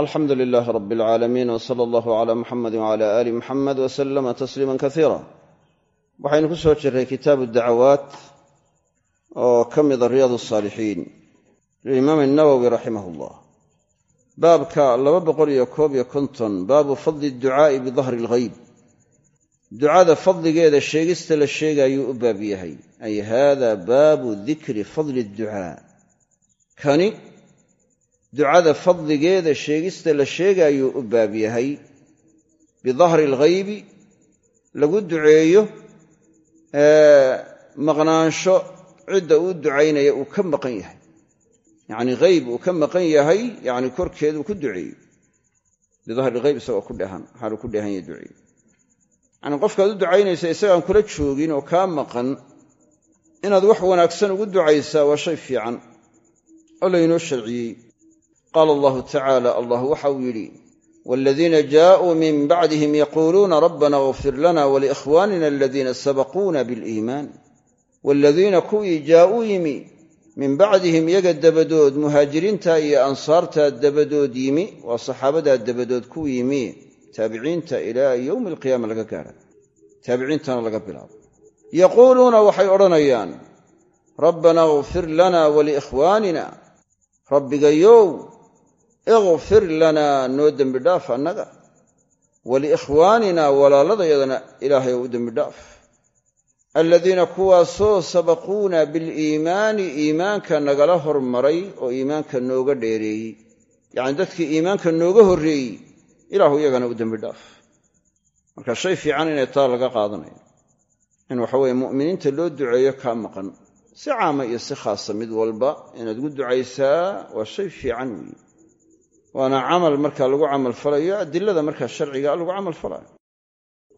alxamdu lilaahi rab alcaalamiin w sala allahu cala muxamedi wcala aali muxamed w salama tasliima kasiira waxaynu ku soo jirray kitaabu dacawaat oo ka mida riyaad asaalixiin lilimaam nawowi raximah llah baabka laba boqol iyo koob iyo konton baabu fadli ducaa'i bidahri alghayb ducada fadligeeda sheegista la sheegaayuu u baab yahay. Ay haada baabu dikri fadli ducaa ducada fadligeeda sheegista la sheegaayuu u baab yahay. Bidahri alghaybi lagu duceeyo maqnaansho cidda uu ducaynaya uu ka maqan yahay. Yacni hayb uu ka maqan yahay yacni korkeeduu ku duceeyo. Bidahri alghayb isagoo ku dhehan waxaanuu ku dhehan yahay duceeyo. Yacni qofkaad u ducaynaysa isagaan kula joogin oo kaa maqan inaad wax wanaagsan ugu ducaysaa waa shay fiican oo laynoo sharciyey qaala allahu tacaala allah waxa uu yidhi waaladiina jaauu min bacdihim yaquuluuna rabbana ikfir lana waliikhwaanina aladiina sabaquuna biliimaan waaladiina kuwii jaauu yimi min bacdihim iyaga dabadood muhaajiriinta iyo ansaarta dabadood yimi waa saxaabadaa dabadood ku yimi taabiciinta ilaa yowmi alqiyaama laga gaara taabiciintana laga bilaabo yaquuluuna waxay odhanayaan rabbanaa ikfir lana waliikhwaanina rabbigayow ikfir lanaa noo dembi dhaaf annaga. Waliikhwaanina walaaladayadana ilaahay ou u dembi dhaaf. Aladiina kuwaasoo sabaquuna biliimaani iimaanka nagala hormaray oo iimaanka nooga dheereeyey. Yacni dadkii iimaanka nooga horreeyey ilaahu iyagana u dembi dhaaf. Marka shay fiican inay taa laga qaadanayo in waxaweye mu'miniinta loo duceeyo kaa maqan. Si caama iyo si khaasa mid walba inaad ugu ducaysaa waa shay fiican weeye waana camal markaa lagu camalfalayo adilada markaa sharciga lagu camalfalayo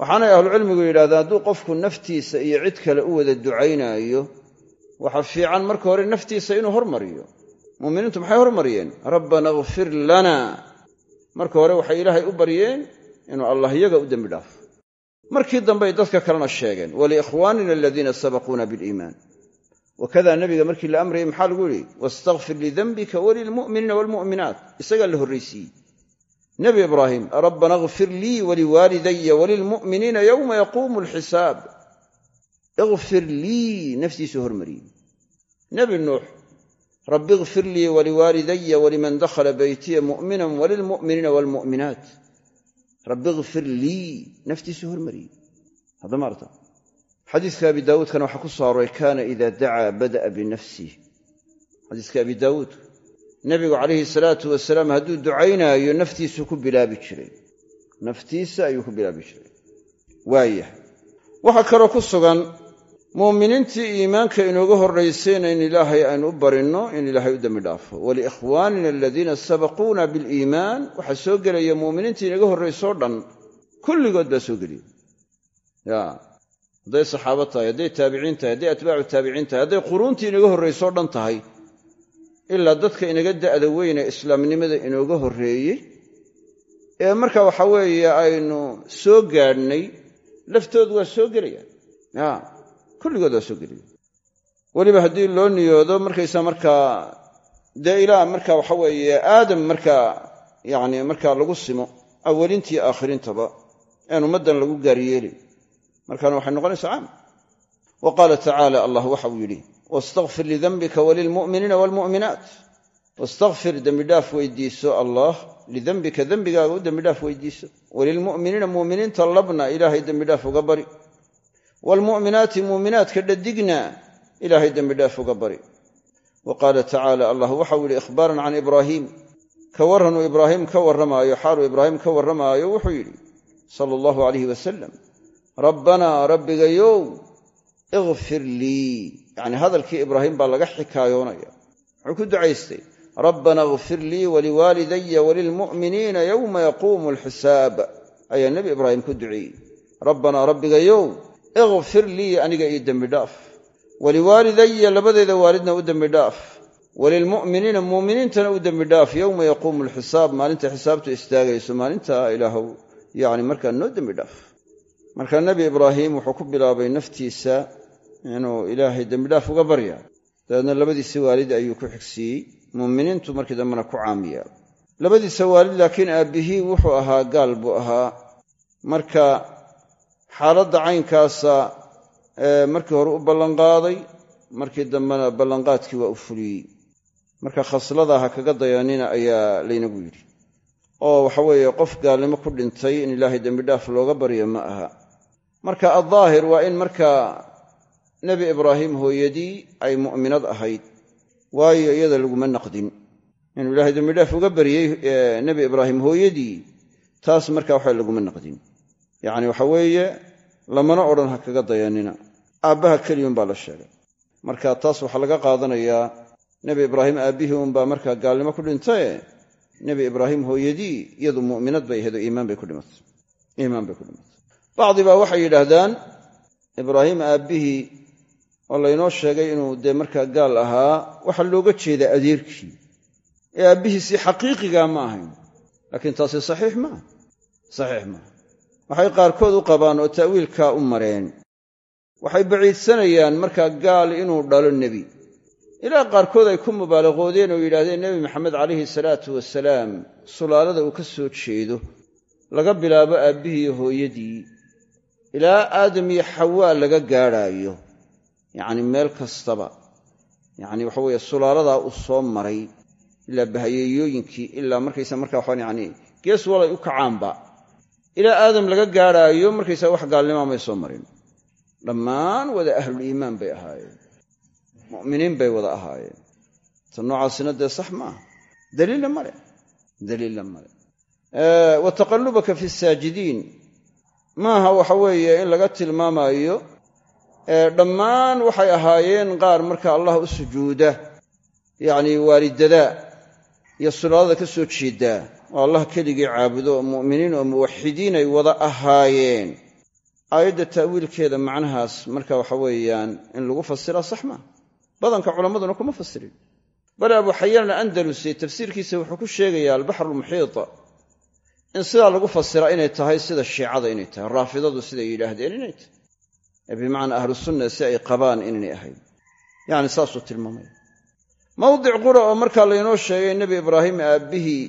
waxaanay ahlucilmigu yidhahdeen hadduu qofku naftiisa iyo cid kale u wada ducaynaayo waxa fiican marka hore naftiisa inuu hormariyo. Muuminiintu maxay hormariyeen? Rabbana ikfir lana. Marka hore waxay ilaahay u baryeen inuu allah iyaga u dembi dhaafo. Markii dambey dadka kalena sheegeen waliikhwaanina aladiina sabaquuna biliimaan wakada nabiga markii la amrayay maxaa lagu yidhi wastakfir lidanbika walilmu'miniina waalmu'minaat isagaa la horraysiiyey nebi ibraahim rabbana ikfir lii waliwaalidaya walilmu'miniina yowma yaquumu alxisaab ikfir lii naftiisuu hormariyey nebi nuux rabbi ikfir lii waliwaalidaya waliman dakhala beytiya mu'minan walilmu'miniina waalmu'minaat rabbi ikfir lii naftiisuu hormariyey haddamaarta xadiiska abi daawuudkana waxaa ku soo aroray kaana ida dacaa bada'a binafsih xadiiska abi daawuud nebigu calayhi salaatu wasalaam hadduu ducaynaayo naftiisuu ku bilaabi jiray. Naftiisa ayuu ku bilaabi jiray. Waayah waxaa kaloo ku sugan muuminiintii iimaanka inooga horraysayna in ilaahay aynu u barinno in ilaahay u dembi dhaafo. Waliikhwaanina aladiina sabaquuna biliimaan waxaa soo gelaya muuminiintii inaga horraysoo dhan kulligood baa soo gelaya ya hadday saxaabo tahay hadday taabiciin tahay hadday atbaacu taabiciin tahay hadday quruuntii inaga horraysoo dhan tahay ilaa dadka inaga da'da weyne islaamnimada inooga horreeyey ee marka waxa weeye aynu soo gaadhnay laftoodu waa soo gelayaan ya kulligood waa soo gelaya weliba haddii loo niyoodo markaysaa markaa dee ilaa marka waxa weeye aadam markaa yacni markaa lagu simo awalintii aakhirintaba aan ummaddan lagu gaaryeelay markaana waxay noqonaysaa caam. Wa qaala tacaala allah waxa uu yidhi wastakfir lidanbika walilmu'miniina waalmu'minaat wastakfir dembidhaaf weydiiso allah lidembika dembigaaga u dembidhaaf weydiiso. Walilmu'miniina mu'miniinta labna ilaahay dembidhaaf uga bari. Waalmu'minaati mu'minaadka dhadigna ilaahay dembidhaaf uga bari. Wa qaala tacaala allah waxau yidhi ikhbaaran can ibraahiim ka warranuu ibraahim ka warramaayo xaaluu ibraahim ka warramaayo wuxuu yidhi sala allahu alayh wasalam rabbanaa rabbigayow ikfir lii yacni hadalkii ibraahim baa laga xikaayoonaya. Muxuu ku ducaystay rabbana ikfir lii waliwaalidaya walilmu'miniina yowma yaquumu alxisaab ayaa nebi ibraahim ku duceeyey rabbanaa rabbigayow ikfir lii aniga ii dembi dhaaf. Waliwaalidaya labadeeda waalidna u dembi dhaaf. Walilmu'miniina muuminiintana u dembi dhaaf. Yowma yaquumu alxisaab maalinta xisaabtu istaagayso maalintaa ilaahow. Yacni markaa noo dembi dhaaf marka nebi ibraahim wuxuu ku bilaabay naftiisa inuu ilaahay dembidhaaf uga barya. Dabeedna labadiisi waalid ayuu ku xigsiiyey. Muuminiintu markii dambena ku caamiyaa labadiisa waalid laakiin aabbihii wuxuu ahaa gaal buu ahaa. Marka xaaladda caynkaasa markii hore u ballanqaaday markii dambena ballanqaadkii waa u fuliyey. Marka khaslada ha kaga dayanina ayaa laynagu yidhi. Oo waxa weeye qof gaalnimo ku dhintay in ilaahay dembidhaaf looga baryo ma aha marka addaahir waa in markaa nebi ibraahim hooyadii ay mu'minad ahayd waayo iyada laguma naqdin. Inuu ilaahay dembidhaaf uga baryey nebi ibraahim hooyadii taas marka waxa laguma naqdin. Yacni waxa weeye lamana odhan ha kaga dayanina. Aabbaha keliyun baa la sheegay. Marka taas waxaa laga qaadanayaa nebi ibraahim aabbihii unbaa markaa gaalnimo ku dhintaye nebi ibraahim hooyadii iyadu mu'minad bay ahayd oo iimaan bay ku dhimatay bacdi baa waxay yidhaahdaan ibraahim aabbihii oo laynoo sheegay inuu dee markaa gaal ahaa waxaa looga jeedaa adeerkii. Ee aabbihiisii xaqiiqigaa ma ahayn laakiin taasi saxiix maaha saxiix maaha waxay qaarkood u qabaan oo ta'wiilkaa u mareen. Waxay baciidsanayaan markaa gaal inuu dhalo nebi. Ilaa qaarkood ay ku mubaalaqoodeen oo yidhaahdeen nebi maxamed calayhi salaatu wasalaam sulaalada uu ka soo jeedo laga bilaabo aabbihii hooyadii ilaa aadam iyo xawaa laga gaadhaayo. Yacni meel kastaba. Yacni waxa weeye sulaaladaa uu soo maray ilaa bahayeeyooyinkii ilaa markaysa markaa waxaan yacni gees walay u kacaanba. Ilaa aadam laga gaadhaayo markaysaa wax gaalnimaa may soo marin. Dhammaan wada ahlul iimaan bay ahaayeen. Mu'miniin bay wada ahaayeen. Ta noocaasina dee sax maaha daliilla male daliilla male wa taqallubaka fi saajidiin maaha waxa weeye in laga tilmaamaayo dhammaan waxay ahaayeen qaar marka allah u sujuuda yacni waalidadaa iyo sulaalada ka soo jeedaa oo allah keligii caabudo oo mu'miniin oo muwaxidiin ay wada ahaayeen. Aayadda ta'wiilkeeda macnahaas marka waxa weeyaan in lagu fasiraa sax maaha badanka culammaduna kuma fasirin bale abu xayaan alandalusi tafsiirkiisa wuxuu ku sheegayaa albaxrulmuxiita in sidaa lagu fasiraa inay tahay sida shiicada inay tahay raafidadu siday yidhaahdeen inay tahay ee bimacnaa ahlu sunna si ay qabaan inaynay ahayn yacni saasuu tilmaamaya mawdic qura oo markaa laynoo sheegay nebi ibraahim aabbihii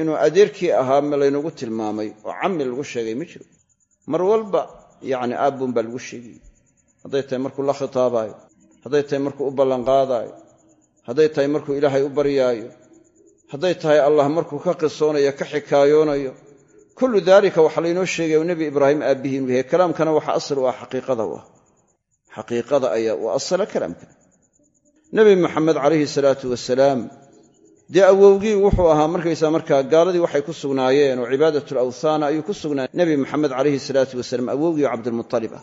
inuu adeerkii ahaa laynagu tilmaamay oo cammi lagu sheegay ma jiro. Mar walba yacni aabbuun baa lagu sheegayey hadday tahay markuu la khitaabaayo hadday tahay markuu u ballanqaadaayo hadday tahay markuu ilaahay u baryaayo hadday tahay allah markuu ka qisoonayo ka xikaayoonayo kullu daalika waxaa laynoo sheegaya nebi ibraahim aabbihii inuu yahay. Kalaamkana waxa asal u ah xaqiiqada u ah. Xaqiiqada ayaa u asala kalaamka nebi maxamed calayhi salaatu wasalaam dee awowgii wuxuu ahaa markaysaa markaa gaaladii waxay ku sugnaayeen oo cibaadatul awthaana ayuu ku sugnaa nebi maxamed calayhi salaatu wasalaam awowgii cabdilmutalib ah.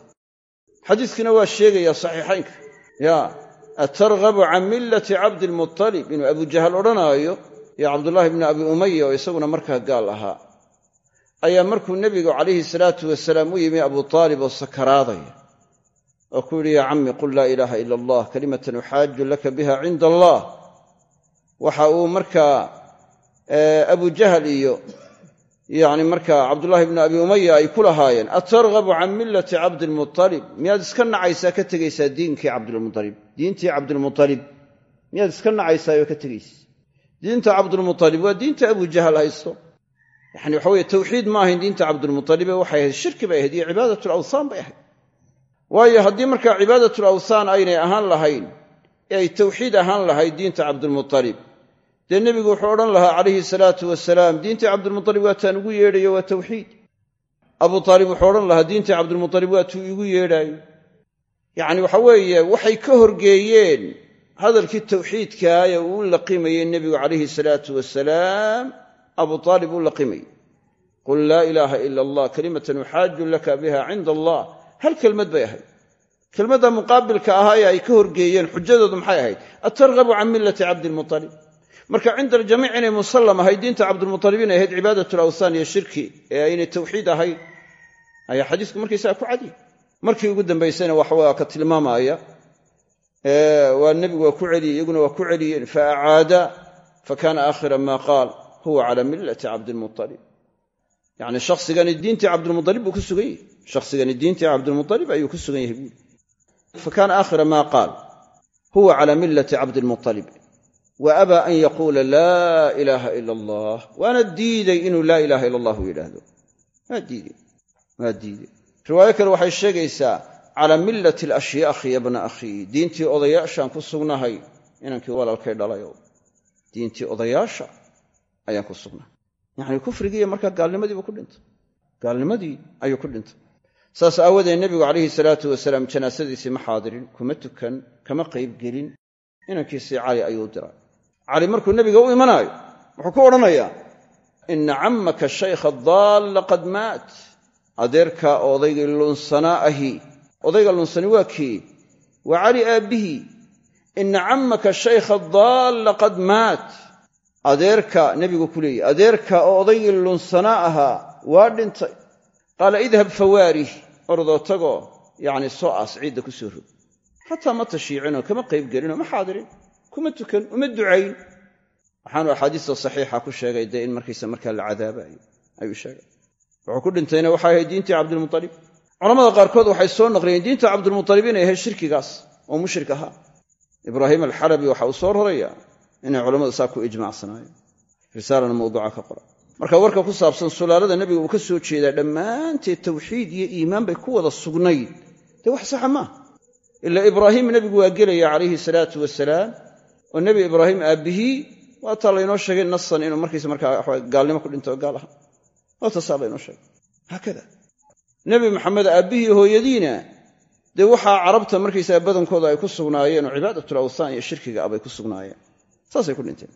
Xadiiskiina waa sheegayaa saxiixaynka. Ya atarghabu can millati cabdilmutalib inuu abujahal odhanaayo iyo cabdullaahi bni abi umaya oo isaguna markaa gaal ahaa ayaa markuu nebigu calayhi salaatu wasalaam u yimi abu taalib oo sakaraadaya oo ku yidhi yaa cammi qul laa ilaaha ila allah kalimatan uxaaju laka biha cinda allah. Waxa uu markaa abujahal iyo yacni markaa cabdullaahi bni abi umaya ay ku lahaayeen atarghabu can millati cabdilmutalib miyaad iska nacaysaa ka tegaysaa diinkii cabdilmualib diintii cabdilmualib miyaad iska nacaysaa oo ka tegaysa diinta cabdilmualib waa diinta abujahal haysto. Yani waxa weye tawxiid ma ahayn diinta cabdilmualibe waxay ahayd shirki bay ahayd iyo cibaadatul awthaan bay ahayd. Waayo haddii markaa cibaadatul awthaan aynay ahaan lahayn ee ay tawxiid ahaan lahayd diinta cabdilmualib dee nebigu wuxuu odhan lahaa calayhi salaatu wasalaam diintii cabdilmualib waataan ugu yeedhayo waa tawxiid. Abu aalib wuxuu odhan lahaa diintii cabdilmualib waatuu igu yeedhaayo. Yacni waxa weeye waxay ka horgeeyeen hadalkii tawxiidkaa ee uu laqimayey nebigu calayhi salaatu wasalaam abu aalib uu laqimayey qul laa ilaaha ila allah kalimatan uxaaju laka biha cinda allah. Hal kelmad bay ahayd. Kelmadda muqaabilka ahaa ee ay ka horgeeyeen xujadoodu maxay ahayd? Atarghabu can millati cabdilmualib marka cinda aljamiic inay musallam ahayd diinta cabdilmualib inay ahayd awthaan iyo shirki ee aynay tawxiid ahayn ayaa xadiisku markaysaga ku cadiy markii ugu dambaysayna waxwaa ka tilmaamaya waa nebigu waa ku celiyey iyaguna waa ku celiyeen. Fa acaada fa kaana aakhira ma qaal huwa cala millati cabdilmualib yacni shakhsigani diintii cabdilmualib buu ku sugan yahay shakhsigani diintii cabdilmualib ayuu ku sugan yahay. Buuli fa kaana aakhira ma qaal huwa cala millati cabdilmualib wa abaa an yaquula laa ilaaha ila allah waana diiday inuu laa ilaaha ila allahu yidhaahdo. Waa diidey waa kale waxay sheegaysaa calaa millati alashyaakhi ya bna akhii diintii odayaashaan ku sugnahay inankii walaalkay dhalayo. Diintii odayaasha ayaan ku sugnahay yacni kufrigiiyo markaa gaalnimadiibuu ku dhintay. Gaalnimadii ayuu ku dhintay. Saas aawadeed nebigu calayhi salaatu wasalaam janaasadiisii ma xaadirin kuma tukan kama qaybgelin inankiisii cali ayuu diray. Cali markuu nebiga u imanaayo wuxuu ku odhanayaa ina cammaka shaykha daalla qad maat. Adeerkaa odaygii lunsanaa ahi odayga lunsani waa kii. Waa cali aabbihii ina cammaka shaykha daalla qad maat. Adeerka nebigu ku leeyahy adeerka oo odaygii lunsanaa ahaa waa dhintay. Qaala idhab fawaarih ordoo tagoo yacni soo aas ciidda ku soo rog. Xataa ma tashiicinoo kama qayb gelinoo ma xaadirin kuma tukan uma ducayn. Waxaanu axaadiista saxiixa ku sheegay dee in markiisa markaa la cadaabayo ayuu sheegay. Wuxuu ku dhintayna waxay ahayd diintii cabdilmutalib culamada qaarkood waxay soo naqliyeen diinta cabdilmutalib inay ahayd shirkigaas oo mushrik ahaa. Ibraahim alxalabi waxa uu soo rarayaa inay culammadu saa ku ijmaacsanaayeen risaalana mawduuca ka qora marka warka ku saabsan sulaalada nebiga uu ka soo jeedaa dhammaanteed tawxiid iyo iimaan bay ku wada sugnayd. Dee wax saxa maaha ilaa ibraahim nebigu waa gelaya calayhi salaatu wasalaam oo nebi ibraahim aabbihii waataa laynoo sheegay nasan inuu markiisa markaa gaalnimo ku dhinto gaal aha waa taasaa laynoo sheegay. Haakada nebi maxamed aabbihii hooyadiina dee waxaa carabta markaysaga badankooda ay ku sugnaayeen oo cibaadatul awthaan iyo shirkiga abay ku sugnaayeen. Saasay ku dhinteen.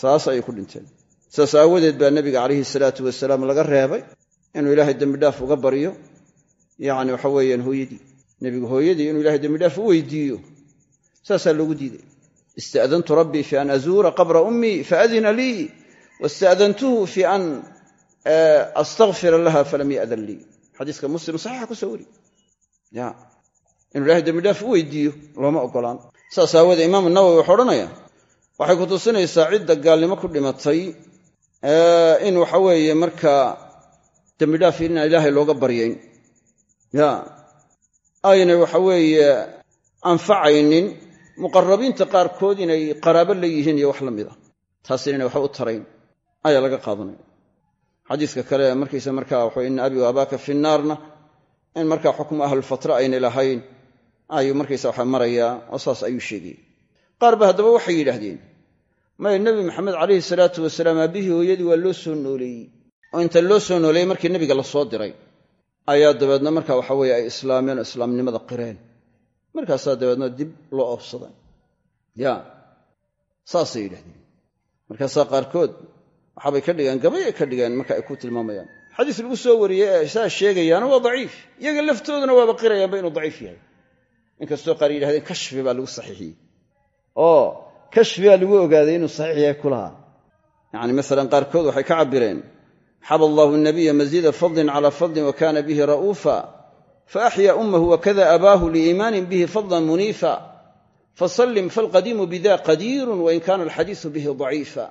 Saas ayay ku dhinteen. Saas aawadeed baa nebiga calayhi salaatu wasalaam laga reebay inuu ilaahay dembidhaaf uga baryo yacni waxa weeyaan hooyadii. Nebigu hooyadii inuu ilahay dembidhaaf u weydiiyo. Saasaa loogu diiday. Ista'dantu rabbii fi an azuura qabra ummii faadina lii wasta'dantuhu fi an astakfira laha falam ya'dan lii xadiiska muslim saxiixa ku soo wari ya. Inuu ilahay dembidhaaf u weydiiyo looma ogolaan saas aawoodee imaamu nawowi wuxuu odhanaya waxay ku tusinaysaa cidda gaalnimo ku dhimatay in waxa weeye markaa dembidhaaf inaan ilaahay looga baryayn. Ya. Aynay waxa weeye anfacaynin muqarabiinta qaarkood inay qaraabo la yihiin iyo wax la mid a taas inayna waxba u tarayn ayaa laga qaadanaya xadiiska kale markiisa markaa waxa ina abi wa abaaka fi naarna in markaa xukmu ahlulfatra aynay lahayn ayuu markaysa waxa marayaa oo saas ayuu sheegayay qaar ba haddaba waxay yidhaahdeen maya nebi maxamed calayhi salaatu wasalaam aabbihii hooyadii waa loo soo nooleeyey oo inta loo soo nooleeyey markii nebiga la soo diray ayaa dabeedna marka waxa weeye ay islaameen oo islaamnimada qireen. Markaasaa dabeedna dib loo oobsaday ya saasay yidhahdeen markaasaa qaarkood waxaabay ka dhigeen gabay ay ka dhigeen marka ay ku tilmaamayaan. Xadiis lagu soo wariyey ee saa sheegayaana waa daciif. Iyaga laftooduna waaba qirayaanba inuu daciif yahay. Inkastoo qaar yidhahdeen kashfi baa lagu saxiixiyey. Oo kashfi baa lagu ogaaday inuu saxiix yahay ku lahaa yacni masalan qaarkood waxay ka cabbireen xaba allahu nabiya masiida fadlin cala fadlin wa kana bihi ra'uufa faaxya ummahu wakada abaahu liiimaanin bihi fadlan muniifa fasallim falqadiimu bida qadiirun wain kana alxadiisu bihi daciifa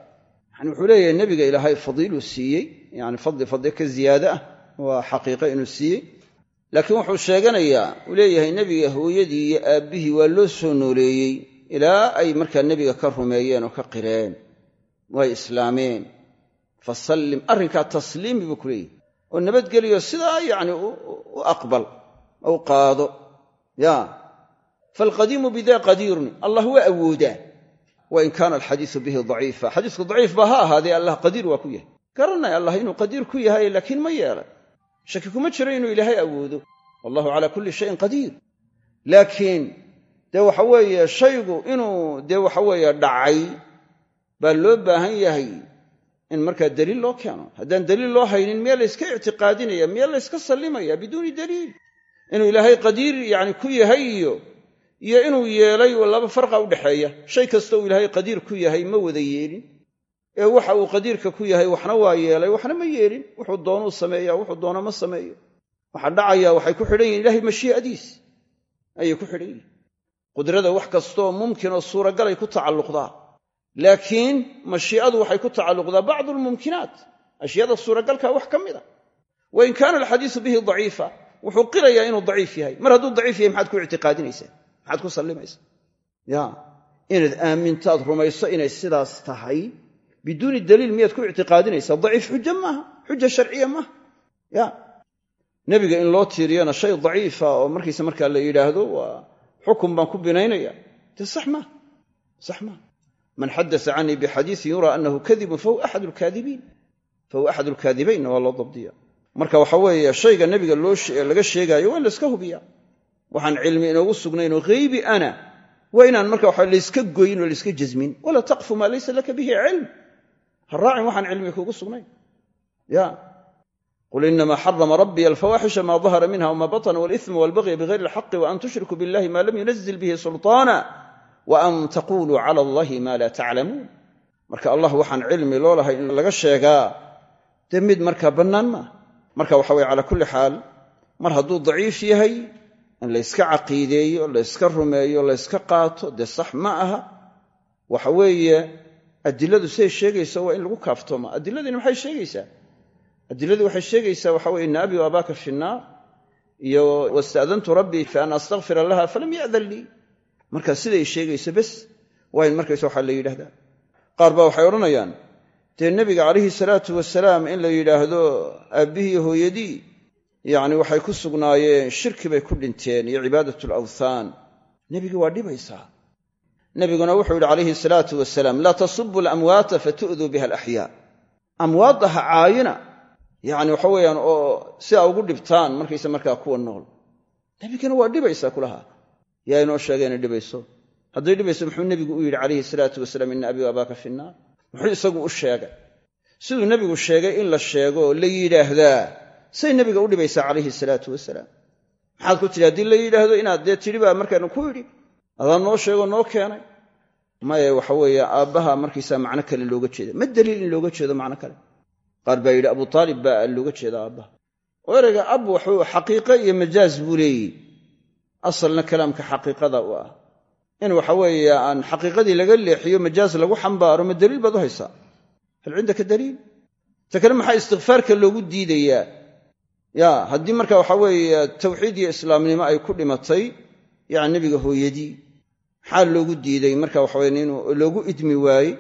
yani wuxuu leeyahay nebiga ilaahay fadiiluu siiyey. Yani fadli fadli ka ziyaade ah. Waa xaqiiqo inuu siiyey. Laakiin wuxuu sheeganayaa uu leeyahay nebiga hooyadii iyo aabbihii waa loo soo nooleeyey ilaa ay markaa nebiga ka rumeeyeen oo ka qireen. Way islaameen. Fasallim arrinkaa tasliimi buu ku leeyahy oo nabadgeliyo sidaa yacni u aqbal oo u qaado. Ya faalqadiimu bida qadiirun. Allah waa awoodaa wain kaana alxadiisu bihi daciifa xadiisku daciif baa ha ahaadee allah qadiir waa ku yahay garanay allah inuu qadiir ku yahay laakiin ma yeelay shaki kuma jiro inuu ilaahay awoodo wallahu calaa kulli shayin qadiir laakiin dee waxa weeye shaygu inuu dee waxa weeye dhacay baa loo baahan yahay in markaa daliil loo keeno haddaan daliil loo haynin miyaa layska ictiqaadinaya miyaa layska sallimaya biduuni daliil inuu ilaahay qadiir yacni ku yahay iyo iyo inuu yeelay laba farqa udhexeeya shay kasta uu ilaahay qadiir ku yahay ma wada yeelin. Ee waxa uu qadiirka ku yahay waxna waa yeelay waxna ma yeelin. Wuxuu doonuu sameeya wuxuu doona ma sameeyo. Waxa dhacaya waxay ku xidhan yihiin ilahay mashii'adiis. Ayay ku xidhan yihiin qudrada wax kastaoo mumkin oo suuragalay ku tacalluqdaa. Laakiin mashii'adu waxay ku tacalluqdaa bacdu lmumkinaat ashyaada suuragalka wax ka mid a wain kaana alxadiisu bihi daciifa wuxuu qirayaa inuu daciif yahay. Mar hadduu daciif yahay maxaad ku ictiqaadinaysaa maxaad ku sallimaysaa ya. Inaad aamintaad rumayso inay sidaas tahay biduuni daliil miyaad ku ictiqaadinaysaa. Daciif xujo maaha. Xuja sharciya maaha. Ya. Nebiga in loo tiiriyana shay daciifa oo markiisa markaa la yidhaahdo waa xukun baan ku binaynaya. Dee sax maaha. Sax maaha. Man xadasa canii bixadiisin yuraa annahu kadibun fahuwa axad lkaadibiin. Fahuwa axad lkaadibaynna waa loo dabdiya marka waxa weeye shayga nebiga laga sheegaayo waa in layska hubiya waxaan cilmi inoogu sugnaynoo haybi ana waa inaan marka waxa layska goyin oo layska jasmin. Walaa taqfu maa laysa laka bihi cilm. Ha raacin waxaan cilmi kuugu sugnayn. Ya. Qul inama xarama rabbiy alfawaaxisha ma dahara minha wma batna walisma walbagya bigayri alxaqi waan tushrikuu billahi ma lam yunazil bihi sulطaana waan taquluu cala allahi ma la taclamuun marka allah waxaan cilmi loo lahay in laga sheegaa. Dee mid markaa bannaan maaha marka waxa weye cala kulli xaal mar hadduu daciif yahay in layska caqiideeyo layska rumeeyo layska qaato dee sax ma aha. Waxa weeye adiladu siday sheegaysa waa in lagu kaaftooma adiladiina maxay sheegaysaa? Adiladii waxay sheegaysaa waxa weye ina abi abaaka fi nnaar iyo wasta'dantu rabbii fi an astakfira laha falam ya'dan lii. Marka siday sheegayso bes waa in markaysa waxaa la yidhahdaa qaar baa waxay odhanayaan dee nebiga calayhi salaatu wasalaam in la yidhaahdo aabbihii hooyadii yacni waxay ku sugnaayeen shirki bay ku dhinteen iyo cibaadat alawthaan nebiga waa dhibaysaa. Nebiguna wuxuu yidhi calayhi salaatu wasalaam laa tasubu alamwaata fatu'duu biha alaxyaa amwaadda ha caayina. Yacni waxa weeyaan oo si aa ugu dhibtaan markaysa markaa kuwa nool. Nebigana waa dhibaysaa kulaha. Yaa inoo sheega inay dhibayso. Hadday dhibayso muxuu nebigu u yidhi calayhi salaatu wasalaam ina abii abaaka fi muxuu isagu u sheegay. Siduu nebigu sheegay in la sheego la yidhaahdaa say nebiga u dhibaysaa calayhi salaatu wasalaam. Maxaad ku tidhi haddii la yidhaahdo inaad dee tidhi baa markaanu ku yidhi adaa noo sheego noo keenay. Maye waxa weeye aabbaha markaysaa macno kale looga jeeda ma daliil in looga jeedo macno kale. Qaar baa yidhi abu taalib baa looga jeeda aabbaha. Oo ereyga ab waxuu xaqiiqo iyo majaaz buu leeyihi. Asalna kalaamka xaqiiqada u ah. In waxa weeye aan xaqiiqadii laga leexiyo majaaz lagu xambaaro ma daliil baad u haysaa? Hal cindaka daliil? Ta kale maxaa istikfaarka loogu diidayaa ya haddii marka waxa weeye tawxiid iyo islaamnimo ay ku dhimatay yani nebiga hooyadii maxaa loogu diiday marka waxawe inuu loogu idmi waayey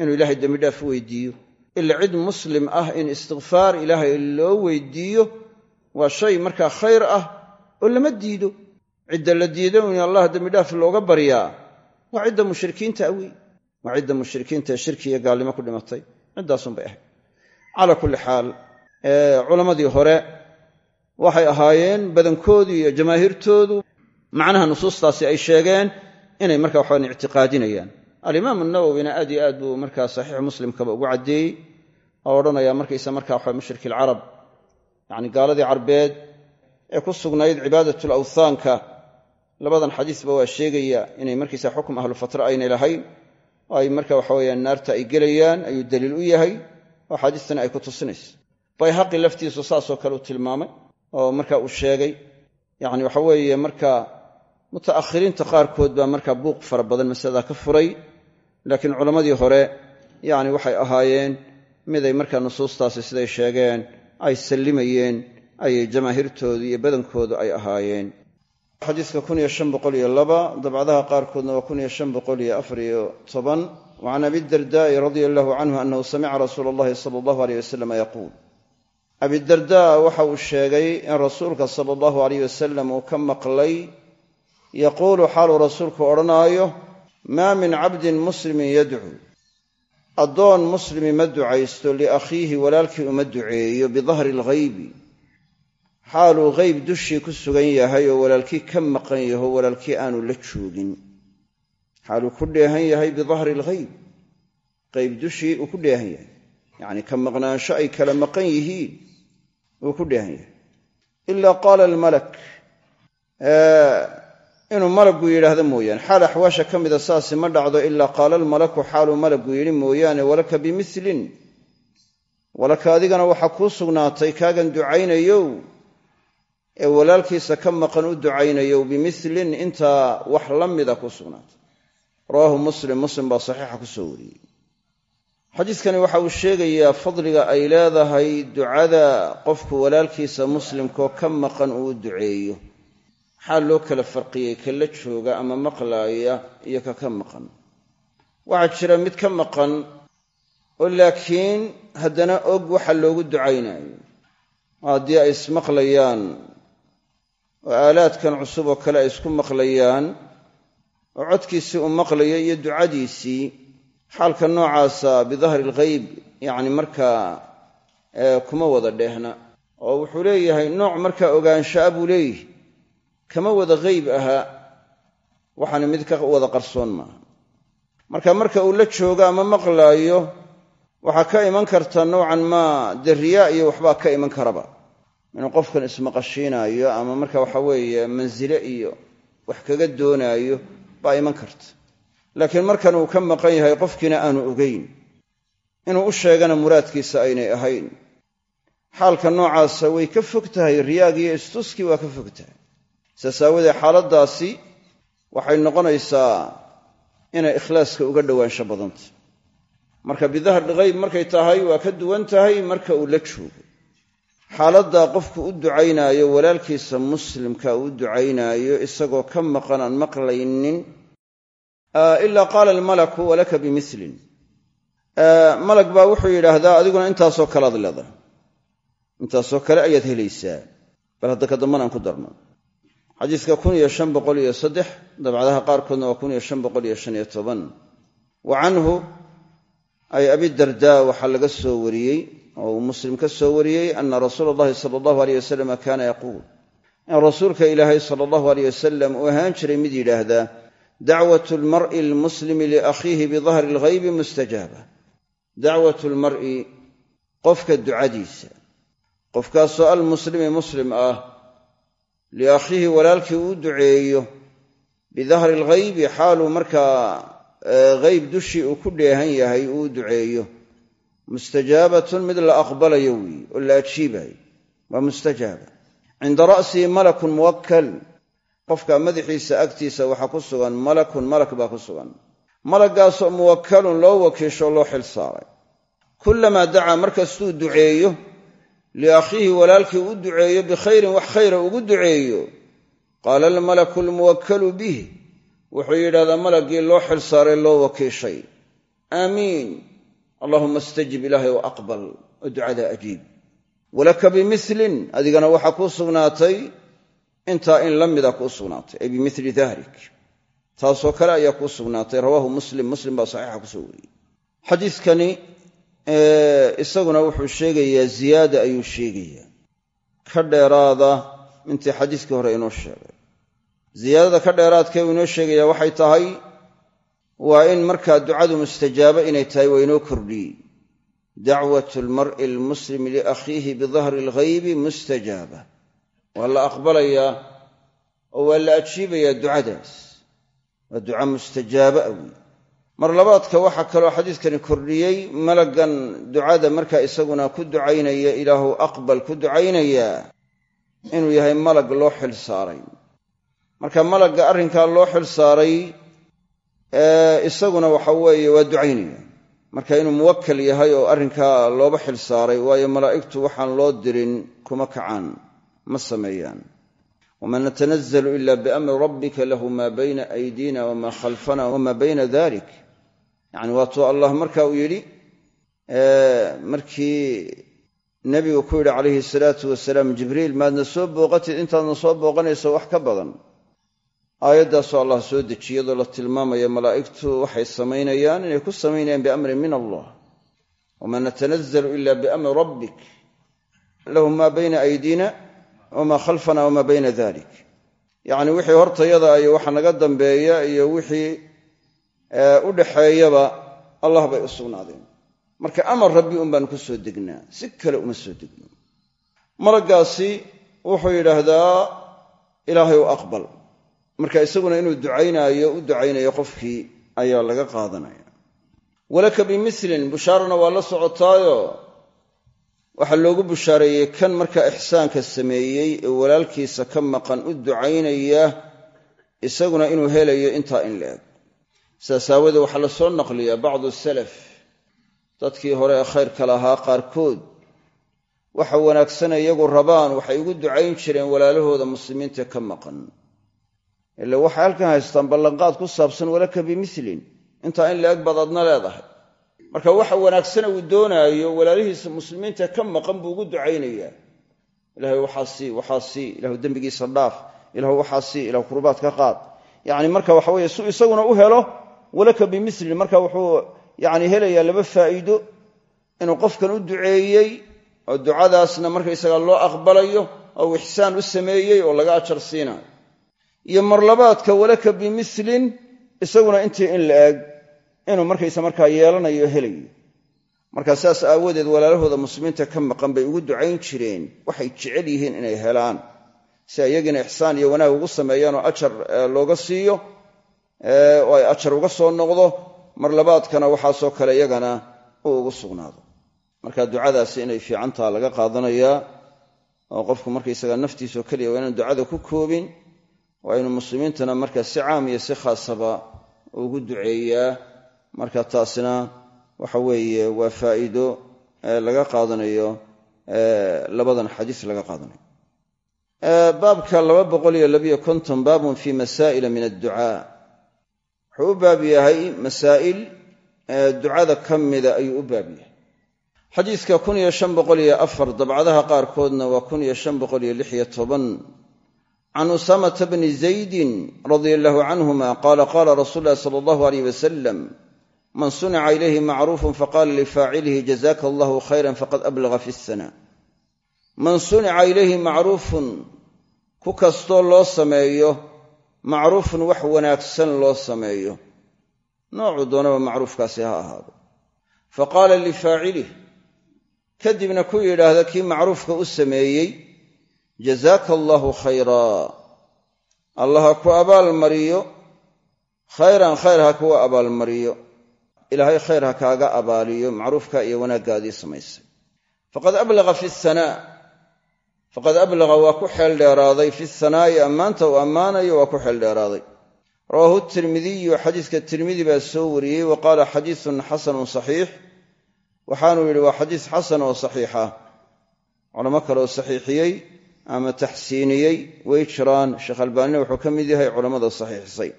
inuu ilaahay dembidhaaf weydiiyo? Ila cid muslim ah in istikfaar ilaahay loo weydiiyo waa shay markaa khayr ah oo lama diido. Cidda la diido in allah dembidhaaf looga baryaa waa cidda mushrikiinta awey waa cidda mushrikiinta ee shirki iyo gaalnimo ku dhimatay. Ciddaasunbay ahayd. Calaa kulli xaal culammadii hore waxay ahaayeen badankoodu iyo jamaahiirtoodu macnaha nusuustaasi ay sheegeen inay marka waxaan ictiqaadinayaan. Alimaam nawowina aad iyo aad buu markaa saxiix muslimkaba ugu caddeeyey oo odhanaya markaysa marka waxa mushriki alcarab yacni gaaladii carbeed ee ku sugnayd cibaadatul awthaanka. Labadan xadiisba waa sheegaya inay markaysa xukum ahlu fatra lahayn oo ay marka waxa weyaan naarta ay gelayaan ayuu daliil u yahay oo axaadiistani ay ku tusinayso bayhaqi laftiisu saasoo kale u tilmaamay oo marka uu sheegay yacni waxa weeye marka muta'akhiriinta qaarkood baa markaa buuq fara badan masaladaa ka furay laakiin culammadii hore yacni waxay ahaayeen miday markaa nusuustaasi siday sheegeen ay sallimayeen ayay jamaahiirtoodu iyo badankoodu ay ahaayeen. Xadiiska dabcadaha qaarkoodna waa wacan abidardaa'i radia allahu canhu annahu samica rasuula allahi sala allahu aleyh wasalam yaquul abidardaa waxa uu sheegay in rasuulka sala allahu aleyh wasalam uu ka maqlay yaquulu xaaluu rasuulku odhanaayo maa min cabdin muslimin yadcuu addoon muslimi ma ducaysto liakhiihi walaalkii uma duceeyo bidahri alghaybi. Xaaluu hayb dushii ku sugan yahay oo walaalkii ka maqan yaho walaalkii aanu la joogin. Xaaluu ku dheehan yahay bidahri alghayb. Qayb dushii uu ku dheehan yahay. Yacnii ka maqnaansho ay kala maqan yihiin uu ku dheehan yahay. Ilaa qaala almalak inuu malaggu yidhaahdo mooyaane. Xaal axwaasha ka mida saasi ma dhacdo ilaa qaala almalaku xaaluu malaggu yidhi mooyaane walaka bimilin walaka adigana waxaa kuu sugnaatay kaagan ducaynayow ee walaalkiisa ka maqan u ducaynayow bimilin intaa wax la mida kuu sugnaatay. Rawaahu muslim muslim baa saxiixa ku wariyey xadiiskani waxa uu sheegayaa fadliga ay leedahay ducada qofku walaalkiisa muslimkoo ka maqan uu u duceeyo. Maxaa loo kala farqiyey ka la jooga ama maqlaaya iyo ka ka maqan. Waxaa jira mid ka maqan oo laakiin haddana og waxa loogu ducaynayo. Haddii ay ismaqlayaan oo aalaadkan cusub oo kale ay isku maqlayaan oo codkiisii uu maqlayo iyo ducadiisii xaalka noocaasa bidahri alghayb yacni markaa kuma wada dheehna oo wuxuu leeyahay nooc markaa ogaanshaa buu leeyahy kama wada hayb ahaa waxaana mid ka wada qarsoon maaha. Marka marka uu la joogo ama maqlaayo waxaa ka iman karta nowcan maa dee riyaa iyo waxbaa ka iman karaba. Inuu qofkan ismaqashiinaayo ama marka waxa weeye mansile iyo wax kaga doonaayo baa iman karta laakiin markan uu ka maqan yahay qofkiina aanu ogeyn. Inuu u sheegana muraadkiisa aynay ahayn. Xaalka noocaasa way ka fog tahay riyaagiiyo istuskii waa ka fog tahay. Saas aawadee xaaladdaasi waxay noqonaysaa inay ikhlaaska uga dhowaansho badanta. Marka bidahri lghayb markay tahay waa ka duwan tahay marka uu la joogo. Xaaladdaa qofku u ducaynaayo walaalkiisa muslimka uu u ducaynaayo isagoo ka maqan aan maqlaynin ilaa qaala almalaku walaka bimilin malag baa wuxuu yidhaahdaa adiguna intaasoo kalead leedahay. Intaasoo kale ayaad helaysaa. Bal hadda ka dambana ku darno. Xadiiska kun iyo shan boqol iyo saddex dabcadaha qaarkoodna waa kun iyo shan boqol iyo shan iyo toban. Wa canhu ay abidardaa waxaa laga soo wariyey oo uu muslim ka soo wariyey ana rasuula allahi sala allahu aleyh wasalam kaana yaquul. In rasuulka ilaahay sala allahu aleyh wasalam uu ahaan jiray mid yidhaahdaa dacwat lmar'i almuslimi liakhiihi bidahri alghaybi mustajaaba dacwatu lmar'i qofka ducadiisa qofkaasoo almuslimi muslim ah liakhiihi walaalkii uu duceeyo bidahri alghaybi xaaluu markaa hayb dushii uu ku dheehan yahay uu duceeyo mustajaabatun mid la aqbalayo weeye oo la ajiibayo waa mustajaaba cinda ra'sihi malakun muwakkal qofka madaxiisa agtiisa waxaa ku sugan malakun malak baa ku sugan. Malaggaasoo muwakkalun loo wakiisho loo xil saaray. Kullamaa dacaa markastuu duceeyo liakhiihi walaalkii u duceeyo bikhayrin wax khayra ugu duceeyo qaala almalaku almuwakkalu bih wuxuu yidhahdaa malaggii loo xil saaray loo wakiishay. Aamiin allahuma istajib ilaahay o aqbal. Oo ducadaa ajiib. Walaka bimilin adigana waxaa kuu sugnaatay intaa in la mida kuu sugnaatay ay bimili dalik taasoo kale ayaa kuu sugnaatay rawaahu muslim muslim baa saxiixa ku soo wariyey. Xadiidkani isaguna wuxuu sheegayaa ziyaada ayuu sheegayaa. Ka dheeraada intii xadiiskii hore inoo sheegay. Ziyaadada ka dheeraadkee uu inoo sheegaya waxay tahay waa in markaa ducadu mustajaabo inay tahay waa inoo kordhiyey. Dacwatu almar'i almuslimi liakhiihi bidahri alghaybi mustajaaba waa la aqbalayaa oo waa la ajiibayaa ducadaas. Waa duca mustajaaba a mar labaadka waxaa kaloo xadiidkani kordhiyey malaggan ducada markaa isaguna ku ducaynaya ilaahu aqbal ku ducaynayaa inuu yahay malag loo xil saaray. Marka malagga arrinkaa loo xil saaray isaguna waxa weeye waa ducaynaya marka inuu muwakkal yahay oo arrinkaa looba xil saaray waayo malaa'igtu waxaan loo dirin kuma kacaan ma sameeyaan. wma natanazalu ila biamri rabbika lahu maa bayna aydina wma khalfana wma bayna dalik yani waatuu allah marka uu yidhi markii nebigu ku yidhi calayhi salaatu wasalaam jibriil maadna soo booqatid intaadna soo booqanayso wax ka badan aayaddaasoo allah soo dejiy iyadoo la tilmaamaya malaa'igtu waxay samaynayaan inay ku samaynayaan biamrin min allah wma natanazalu ila biamri rabbik lahu maa bayna aydina wma khalfana wma bayna dalik yacni wixii hortayada iyo waxa naga dambeeya iyo wixii u dhaxeeyaba allah bay u sugnaadeen. Marka amar rabbi un baanu ku soo degnaa si kale uma soo degno. Malaggaasi wuxuu yidhaahdaa ilaahay u aqbal. Marka isaguna inuu ducaynaayo u ducaynayo qofkii ayaa laga qaadanaya. Walaka bimilin bushaarana waa la socotaayo waxaa loogu bushaareeyey kan markaa ixsaanka sameeyey ee walaalkiisa ka maqan u ducaynaya isaguna inuu helayo intaa in la eg. Sidaas aawadee waxaa la soo naqliyaa bacdu salaf. Dadkii hore ee khayrka lahaa qaarkood waxa wanaagsane iyagu rabaan waxay ugu ducayn jireen walaalahooda muslimiintae ka maqan. Ila waxay halkan haystaan ballanqaad ku saabsan walaka bimilin intaa in baad adna leedahay marka waxa wanaagsana uu doonaayo walaalihiisa muslimiinta ka maqan buu ugu ducaynayaa. Ilahay waxaa sii waxaa sii ilahu dembigiisa dhaaf ilahu waxaa sii ilahu kurbaad ka qaad. Yani marka waxa weye isaguna u helo walaka bimilin marka wuxuu yani helayaa laba faa'iido. Inuu qofkan u duceeyey oo ducadaasna markaysaga loo aqbalayo oo uu u sameeyey oo laga ajar siinayo. Iyo marlabaadka walaka bimilin isaguna intii in la eg inuu markaysa markaa yeelanayo helayo marka saas aawadeed walaalahooda muslimiinta ka maqan bay ugu ducayn jireen waxay jecel yihiin inay helaan. Si iyagina ixsaan iyo wanaag ugu sameeyaan oo ajar looga siiyo oo ay ajar uga soo noqdo marlabaadkana waxaasoo kale iyagana uu ugu sugnaado. Marka ducadaasi inay fiicantaha laga qaadanayaa oo qofku markaysaga naftiisao keliya waa inaan ducada ku koobin waa inuu muslimiintana marka si caam iyo si khaasaba ugu duceeyaa marka taasina waxa weeye waa faa'iido laga qaadanayo labadan xadiis laga qaadanayo. Baabka laba boqol iyo labiyo konton baabun fii masaa'ila min adducaa. Wuxuu u baab yahay masaa'il ducada ka mida ayuu u baab yahay. Xadiiska kun iyo shan boqol iyo afar dabcadaha qaarkoodna waa kun iyo shan boqol iyo lix iyo toban. Can usaamata bni zaydin radia allahu canhuma qaala qaala rasuulu ulahi sala allahu aleyh wasalam man sunica ilayhi macruufun faqaala lifaacilihi jazaka allahu khayran faqad ablaga fi sana. Man sunica ilayhi macruufun ku kastoo loo sameeyo macruufun wax wanaagsan loo sameeyo. Noocuu doonaba macruufkaasi ha ahaado. Faqaala lifaacilih kadibna ku yidhaahda kii macruufka u sameeyey jazaaka allaahu khayraa allah ha ku abaalmariyo khayran khayr ha kuwa abaalmariyo ilaahay khayr ha kaaga abaaliyo macruufka iyo wanaaggaadii samaysay. Faqad ablaga waa ku xeel dheeraaday fi sanaa'i ammaanta uu ammaanayo waa ku xeel dheeraaday. Rawaahu tirmidiyu xadiiska tirmidi baa soo wariyey wa qaala xadiisun xasanun saxiix. Waxaanuu yidhi waa xadiis xasan oo saxiixa culamo kaleoo saxiixiyey ama taxsiiniyey way jiraan. Sheekh albaanina wuxuu ka mid yahay culammada saxiixisay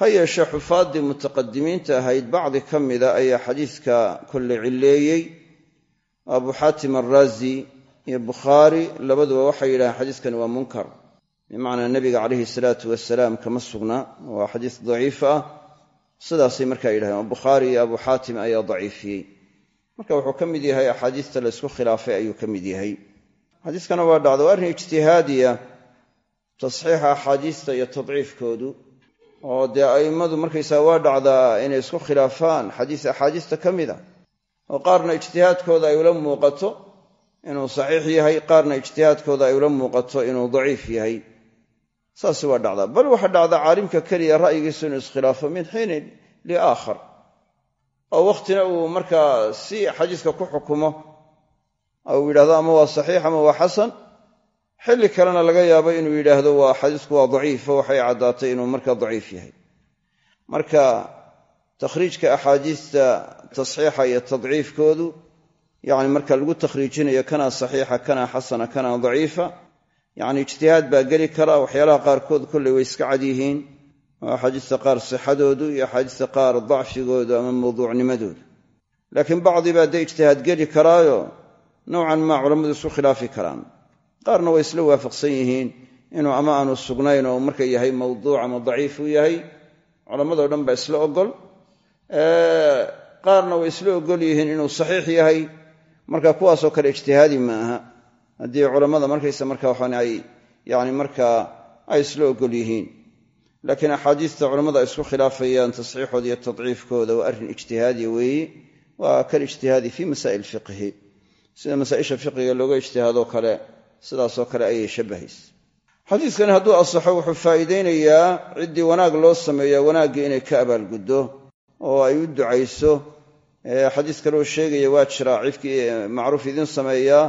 ha yeeshee xufaaddii mutaqadimiinta ahayd bacdi ka mida ayaa xadiiska kolle cilleeyey. Abu xaatim arraazi iyo bukhaari labaduba waxay yidhahdeen xadiiskani waa munkar. Bimacnaa nebiga calayhi salaatu wasalaam kama sugna waa xadiis daciif ah. Sidaasay markaa yidhahdeen bukhaari iyo abu xaatim ayaa daciifiyey. Marka wuxuu ka mid yahay axaadiista laysku khilaafay ayuu ka mid yahay. Xadiiskana waa dhacda waa arrin ijtihaadiya tasxiixa axaadiista iyo tadciifkoodu oo dee a'immadu markaysaa waa dhacdaa inay isku khilaafaan xadiis axaadiista ka mid a oo qaarna ijtihaadkooda ay ula muuqato inuu saxiix yahay qaarna ijtihaadkooda ay ula muuqato inuu daciif yahay. Saasi waa dhacdaa. Bal waxaa dhacdaa caalimka keliya ra'yigiisu inuu iskhilaafo min xiinin liaakhar oo wakhtina uu markaa si xadiiska ku xukumo uu yidhahdo ama waa saxiix ama waa xasan xilli kalena laga yaabo inuu yidhaahdo waa xadiisku waa daciifo waxay caddaatay inuu markaa daciif yahay. Marka takhriijka axaadiista tasxiixa iyo tadciifkoodu yacni marka lagu takhriijinayo kanaa saxiixa kanaa xasana kanaa daciifa yacni ijtihaad baa geli kara waxyaalaha qaarkood kolley way iska cad yihiin oo axaadiista qaar sixadoodu iyo axaadiista qaar dacfigoodu ama mawduucnimadoodu. Laakiin bacdi baa dee ijtihaad geli karaayo nowcan maa culammadu isku khilaafi karaan qaarna way isla waafaqsan yihiin inuu ama aanu sugnayn oo marka yahay mawduuc ama daciif uu yahay. Culammadoo dhan baa isla ogol qaarna way isla ogol yihiin inuu saxiix yahay. Marka kuwaasoo kale ijtihaadi ma aha. Haddii culammada markaysa marka waxaan ay yani markaa ay isla ogol yihiin. Laakiin axaadiista culammada ay isku khilaafayaan tasxiixooda iyo tadciifkooda waa arrin ijtihaadiya weeye waa kal ijtihaadi fii masaa'il fiqhi. Sida masaa'isha fiqiga looga ijtihaadoo kale sidaasoo kale ayay shabbahaysa xadiiskani hadduu asaxo wuxuu faa'iidaynayaa ciddii wanaag loo sameeya wanaaggii inay ka abaalguddo oo ay u ducayso. Xadiis kaloo sheegaya waa jiraa cifkii macruuf idiin sameeyaa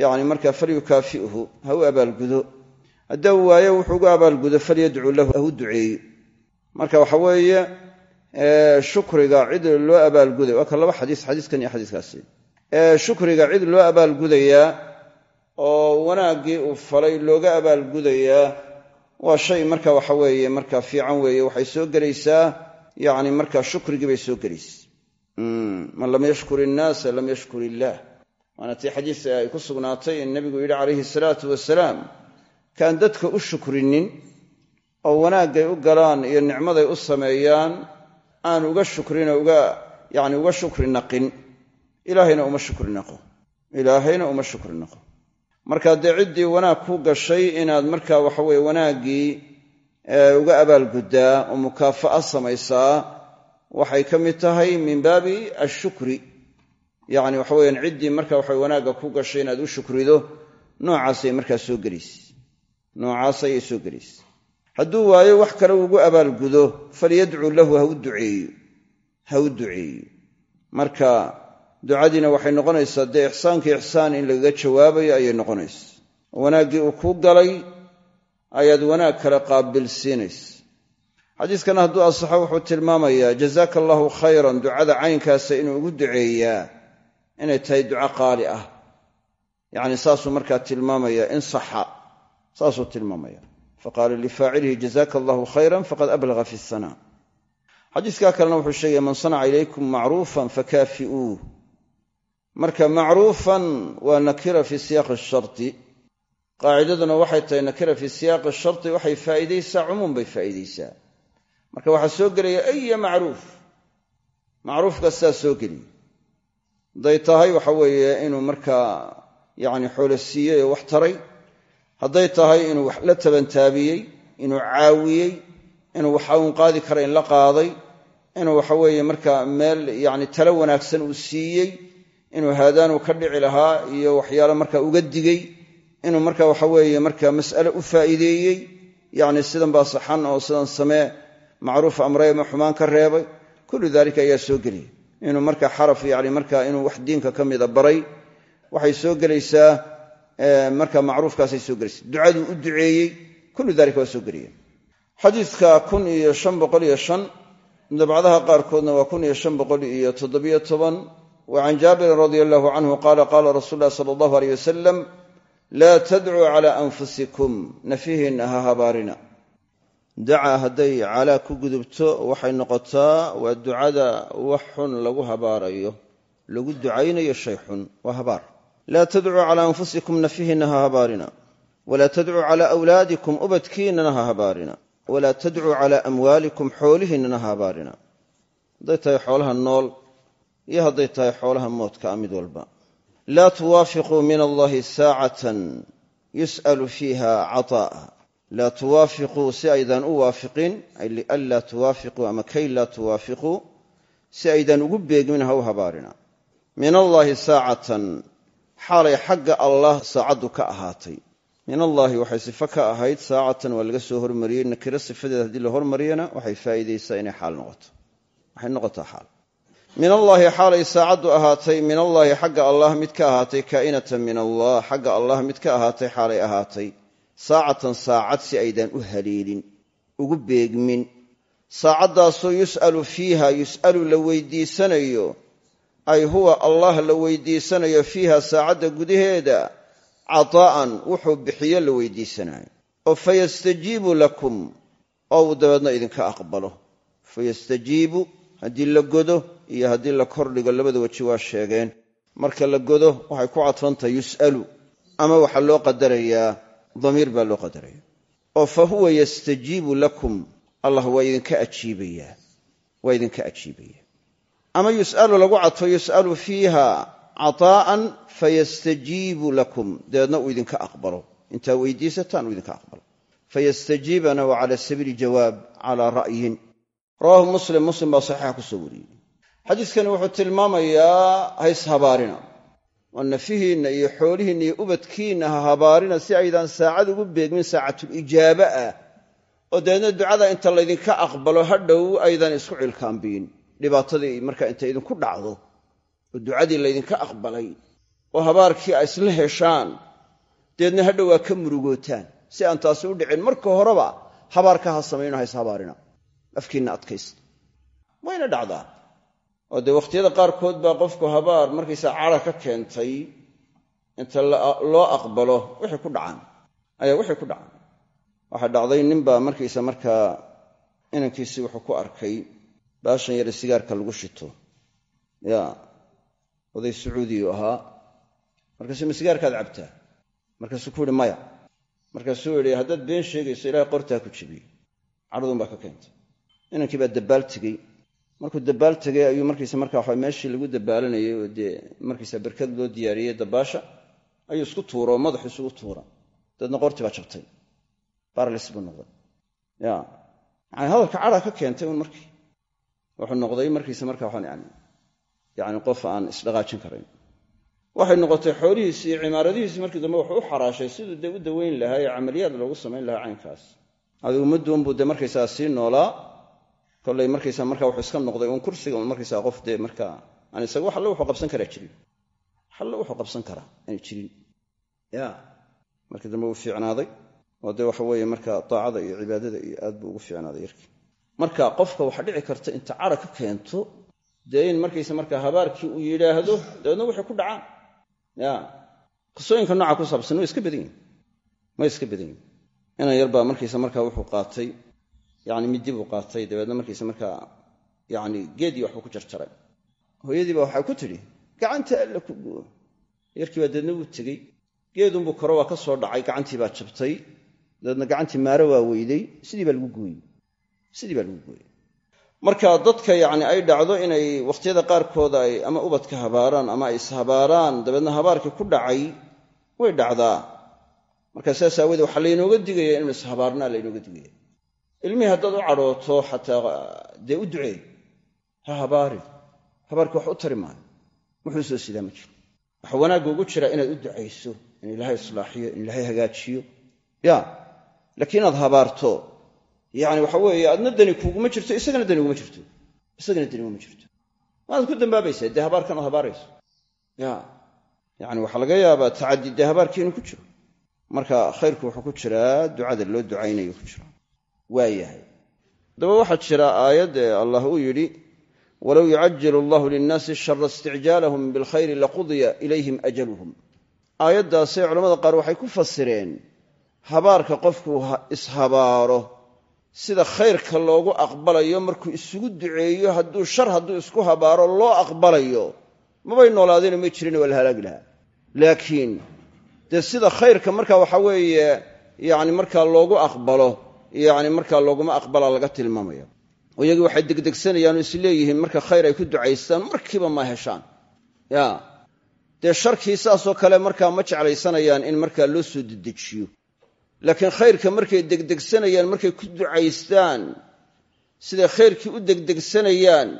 yacni markaa falyukaafi'hu ha u abaalgudo. Haddau waayo wuxuu ugu abaalgudo falyadcuu lahu ha u duceeyo. Marka waxa weeye shukriga cid loo abaalguday waa ka laba xadiis xadiiskan iyo xadiiskaasi. Shukriga cid loo abaalgudayaa oo wanaaggii uu falay looga abaalgudayaa waa shay marka waxa weeye marka fiican weeye waxay soo gelaysaa yacni marka shukrigii bay soo gelaysa. Man lam yashkur innaasa lam yashkur illaah waana tii xadiiska ay ku sugnaatay in nebigu yidhi calayhi salaatu wasalaam kaan dadka u shukrinin oo wanaaggay u galaan iyo nicmaday u sameeyaan aan uga shukrinoo uga yacni uga shukri naqin. Ilaahayna uma shukri naqo. Ilaahayna uma shukri naqo marka dee ciddii wanaag ku gashay inaad marka waxaweye wanaaggii uga abaalguddaa oo mukaafa'a samaysaa waxay ka mid tahay min baabi ashukri yacni waxa weyaan ciddii marka waxa wanaagga ku gashay inaad u shukrido noocaasay markaa soo gelaysa noocaas ayay soo gelaysa hadduu waayo wax kale ugu abaalgudo falyadcuu lahu ha u duceeyo. Ha u duceeyo. Marka ducadiina waxay noqonaysaa dee ixsaankii ixsaan in lagaga jawaabayo ayay noqonaysa wanaaggii uu kuu galay ayaad wanaag kale qaabilsiinaysa xadiiskana hadduu asaxo wuxuu tilmaamayaa jazaaka allaahu khayran ducada caynkaasa inuu ugu duceeyaa inay tahay duco qaali ah. Yacni saasuu markaa tilmaamaya in saxa saasuu tilmaamaya. Faqaala lifaacilihi jazaaka allahu khayran faqad ablaga fi sanaa. Xadiiskaa kalena wuxuu sheegaya man sanaca ilaykum macruufan marka macruufan waa nakira fi siyaaqi sharti. Qaacidaduna waxay tahay nakira fi siyaaqi sharti waxay faa'iidaysaa cumuum bay faa'iidaysaa. Marka waxaa soo gelaya aya macruuf? Macruuf kastaa soo geliya hadday tahay waxa weeye inuu markaa yacni xoolo siiyey oo wax taray. Hadday tahay inuu wax la tabantaabiyey inuu caawiyey inuu waxa uun qaadi kara in la qaaday inuu waxa weeye markaa meel yacni talo wanaagsan uu siiyey inuu haadaanuu ka dhici lahaa iyo waxyaalo markaa uga digey inuu marka waxa weeye marka mas'ale u faa'iideeyey yacni sidan baa saxan oo sidan samee macruuf amray ama xumaan ka reebay kullu daalika ayaa soo gelaya inuu marka xaraf yani marka inuu wax diinka ka mida baray waxay soo gelaysaa marka macruufkaasay soo gelaysaa. Ducaduu u duceeyey kullu dalika waa soo gelaya xadiidka kun iyo shan boqol iyo shan dabcadaha qaarkoodna waa kun iyo shan boqol iyo toddobiyo toban wa can jaabirin radia allahu canhu qaala qaala rasuul llahi sala allahu aleyh wasalam laa tadcuu cala anfusikum nafihiinna ha habaarina dacaa hadday calaa ku gudubto waxay noqotaa waa ducada wax xun lagu habaarayo lagu ducaynayo shay xun waa habaar laa tadcuu calaa anfusikum nafihiinna ha habaarina walaa tadcuu calaa awlaadikum ubadkiinnana ha habaarina walaa tadcuu calaa amwaalikum xoolihiinnana ha habaarina iyo hadday tahay xoolaha moodka a mid walba. Laa tuwaafiquu min allahi saacatan yus'alu fiiha caطaa'a laa tuwaafiquu si aydaan u waafiqin ay lianlaa tuwaafiquu ama kay laa tuwaafiquu si aydaan ugu beegmin ha u habaarina. Min allaahi saacatan xaalay xagga allah saacaddu ka ahaatay. Min allaahi waxay sifo ka ahayd saacatan waa laga soo hormariyey nakiro sifadeeda haddii la hormariyana waxay faa'iidaysaa inay xaal noqoto. Waxay noqotaa xaal min allaahi xaalay saacaddu ahaatay min allaahi xagga allah mid ka ahaatay kaa'inatan min allah xagga allah mid ka ahaatay xaalay ahaatay. Saacatan saacad si aydaan u haleelin ugu beegmin. Saacaddaasoo yus'alu fiiha yus'alu la weydiisanayo ay huwa allah la weydiisanayo fiiha saacadda gudaheeda cataa'an wuxuu bixiyo la weydiisanayo. Oo fayastajiibu lakum oo uu dabeedna idinka aqbalo. Fayastajiibu haddii la godo iyo haddii la kordhigo labada weji waa sheegeen. Marka la godo waxay ku cadfantahay yus'alu. Ama waxaa loo qadarayaa damiir baa loo qadaraya oo fa huwa yastajiibu lakum. Allah waa idinka ajiibayaa. Waa idinka ajiibaya ama yus'alu lagu cadfo yus'alu fiiha cataa'an fayastajiibu lakum. Dabeedna uu idinka aqbalo. Intaa weydiisataan uu idinka aqbalo. Fayastajiibana waa cala sabiili jawaab calaa ra'yin. Rawaahu muslim. Muslim baa saxiixa ku soo wariyey xadiiskani wuxuu tilmaamayaa hays habaarina. Oo nafihiinna iyo xoolihiinna iyo ubadkiinna ha habaarina si aydaan saacad ugu beegmin saacatulijaaba ah. Oo dabeedna ducada inta laydinka aqbalo hadhow aydan isku cilkaambiyin dhibaatadii marka intay idinku dhacdo oo ducadii laydinka aqbalay oo habaarkii ay isla heshaan dabeedna hadhow waa ka murugootaan. Si aan taasi u dhicin marka horeba habaarka ha samayno hays habaarina. Afkiinna adkaysta. Wayna dhacdaa oo dee wakhtiyada qaarkood baa qofku habaar markaysaa cara ka keentay inta loo aqbalo wixii ku dhacaan. Ayaa wixii ku dhacaan. Waxaa dhacday ninbaa markaysa markaa inankiisii wuxuu ku arkay baashan yare sigaarka lagu shito. Ya oday sacuudiyu ahaa. Markaasuu ma sigaarkaad cabtaa? Markaasuu ku yihi maya. Markaasuu yidhi haddaad been sheegayso ilahay qortaa ku jebiyey cadhadun baa ka keentay. Inankii baa dabbaal tegey markuu dabbaal tegay ayuu markaysa markaa waxa meeshii lagu dabbaalanayay oo dee markaysa berkad loo diyaariyey dabbaasha ayuu isku tuura oo madaxu isugu tuura. Dabeedna qortii baa jabtay. Barlis buu noqday. Ya yani hadalka cadha ka keentay un markii. Wuxuu noqday markiisa markaa waxaan yani yani qof aan isdhaqaajin karayn. Waxay noqotay xoolihiisi iyo cimaaradihiisi markii dambe wuxuu u xaraashay siduu dee u daweyn lahaa ee camaliyaad loogu samayn lahaa caynkaas. Adigu mudduunbuu dee markaysaa sii noolaa kollay markaysa markaa wuxuu iska noqday uun kursiga un markaysaa qof dee markaa aan isaga wax wuxuu qabsan karaa jirin. Wax wuxuu qabsan karaa aan jirin. Ya markii dambe uu fiicnaaday. Oo dee waxa weeye marka daacada iyo cibaadada iyo aad buu ugu fiicnaaday yarkii marka qofka waxaa dhici karta inta cara ka keento dee in markaysa markaa habaarkii uu yidhaahdo dabeedna waxay ku dhacaan ya qisooyinka nooca ku saabsan way iska badan yihiin way iska badan yihiin inan yar baa markaysa markaa wuxuu qaatay yani middi buu qaatay dabeedna markaysa markaa yani geedii waxbuu ku jarjaray. Hooyadiiba waxay ku tidhi gacanta alla ku guo yarkii baa deedna wuu tegey. Geedunbuu koro waa ka soo dhacay gacantii baa jabtay. Dabeedna gacantii maaro waa weyday sidii baa lagu gooyey. Sidii baa lagu gooyey. Marka dadka yacni ay dhacdo inay wakhtiyada qaarkooda ay ama ubadka habaaraan ama ay ishabaaraan dabeedna habaarkii ku dhacay way dhacdaa. Marka sidaas aawoodee waxaa laynooga digaya inaynu ishabaarnaa laynooga digaya ilmihii haddaad u cadhooto xataa dee u duceey ha habaarin. Habaarkii wax u tari maayo. Wuxuu soo sidaa ma jiro. Waxa wanaagga ugu jira inaad u ducayso in ilaahay islaaxiyo in ilaahay hagaajiyo. Ya laakiin inaad habaarto yani waxa weeye adna dani kuuguma jirto isagana dani uguma jirto. Isagana dani uguma jirto. Maad ku dambaabaysaa dee habaarkan ad habaarayso. Ya yani waxaa laga yaabaa tacaddi dee habaarkii inuu ku jiro. Marka khayrku wuxuu ku jiraa ducada loo ducaynayo ku jira waa yahay. Daba waxaa jira aayad ee allah uu yidhi walow yucajilu allahu linnaasi shara isticjaalahum bilkhayri laqudiya ilayhim ajaluhum. Aayaddaasee culamada qaar waxay ku fasireen habaarka qofku ishabaaro sida khayrka loogu aqbalayo markuu isugu duceeyo hadduu shar hadduu isku habaaro loo aqbalayo mabay noolaadeenoo may jirin waa la halaagi lahaa. Laakiin dee sida khayrka marka waxa weeye yani markaa loogu aqbalo yani markaa looguma aqbalaa laga tilmaamaya oo iyagii waxay degdegsanayaan oo isleeyihiin marka khayr ay ku ducaystaan markiiba ma heshaan. Ya dee sharkii saasoo kale markaa ma jeclaysanayaan in markaa loo soo dedejiyo. Laakiin khayrka markay degdegsanayaan markay ku ducaystaan siday khayrkii u degdegsanayaan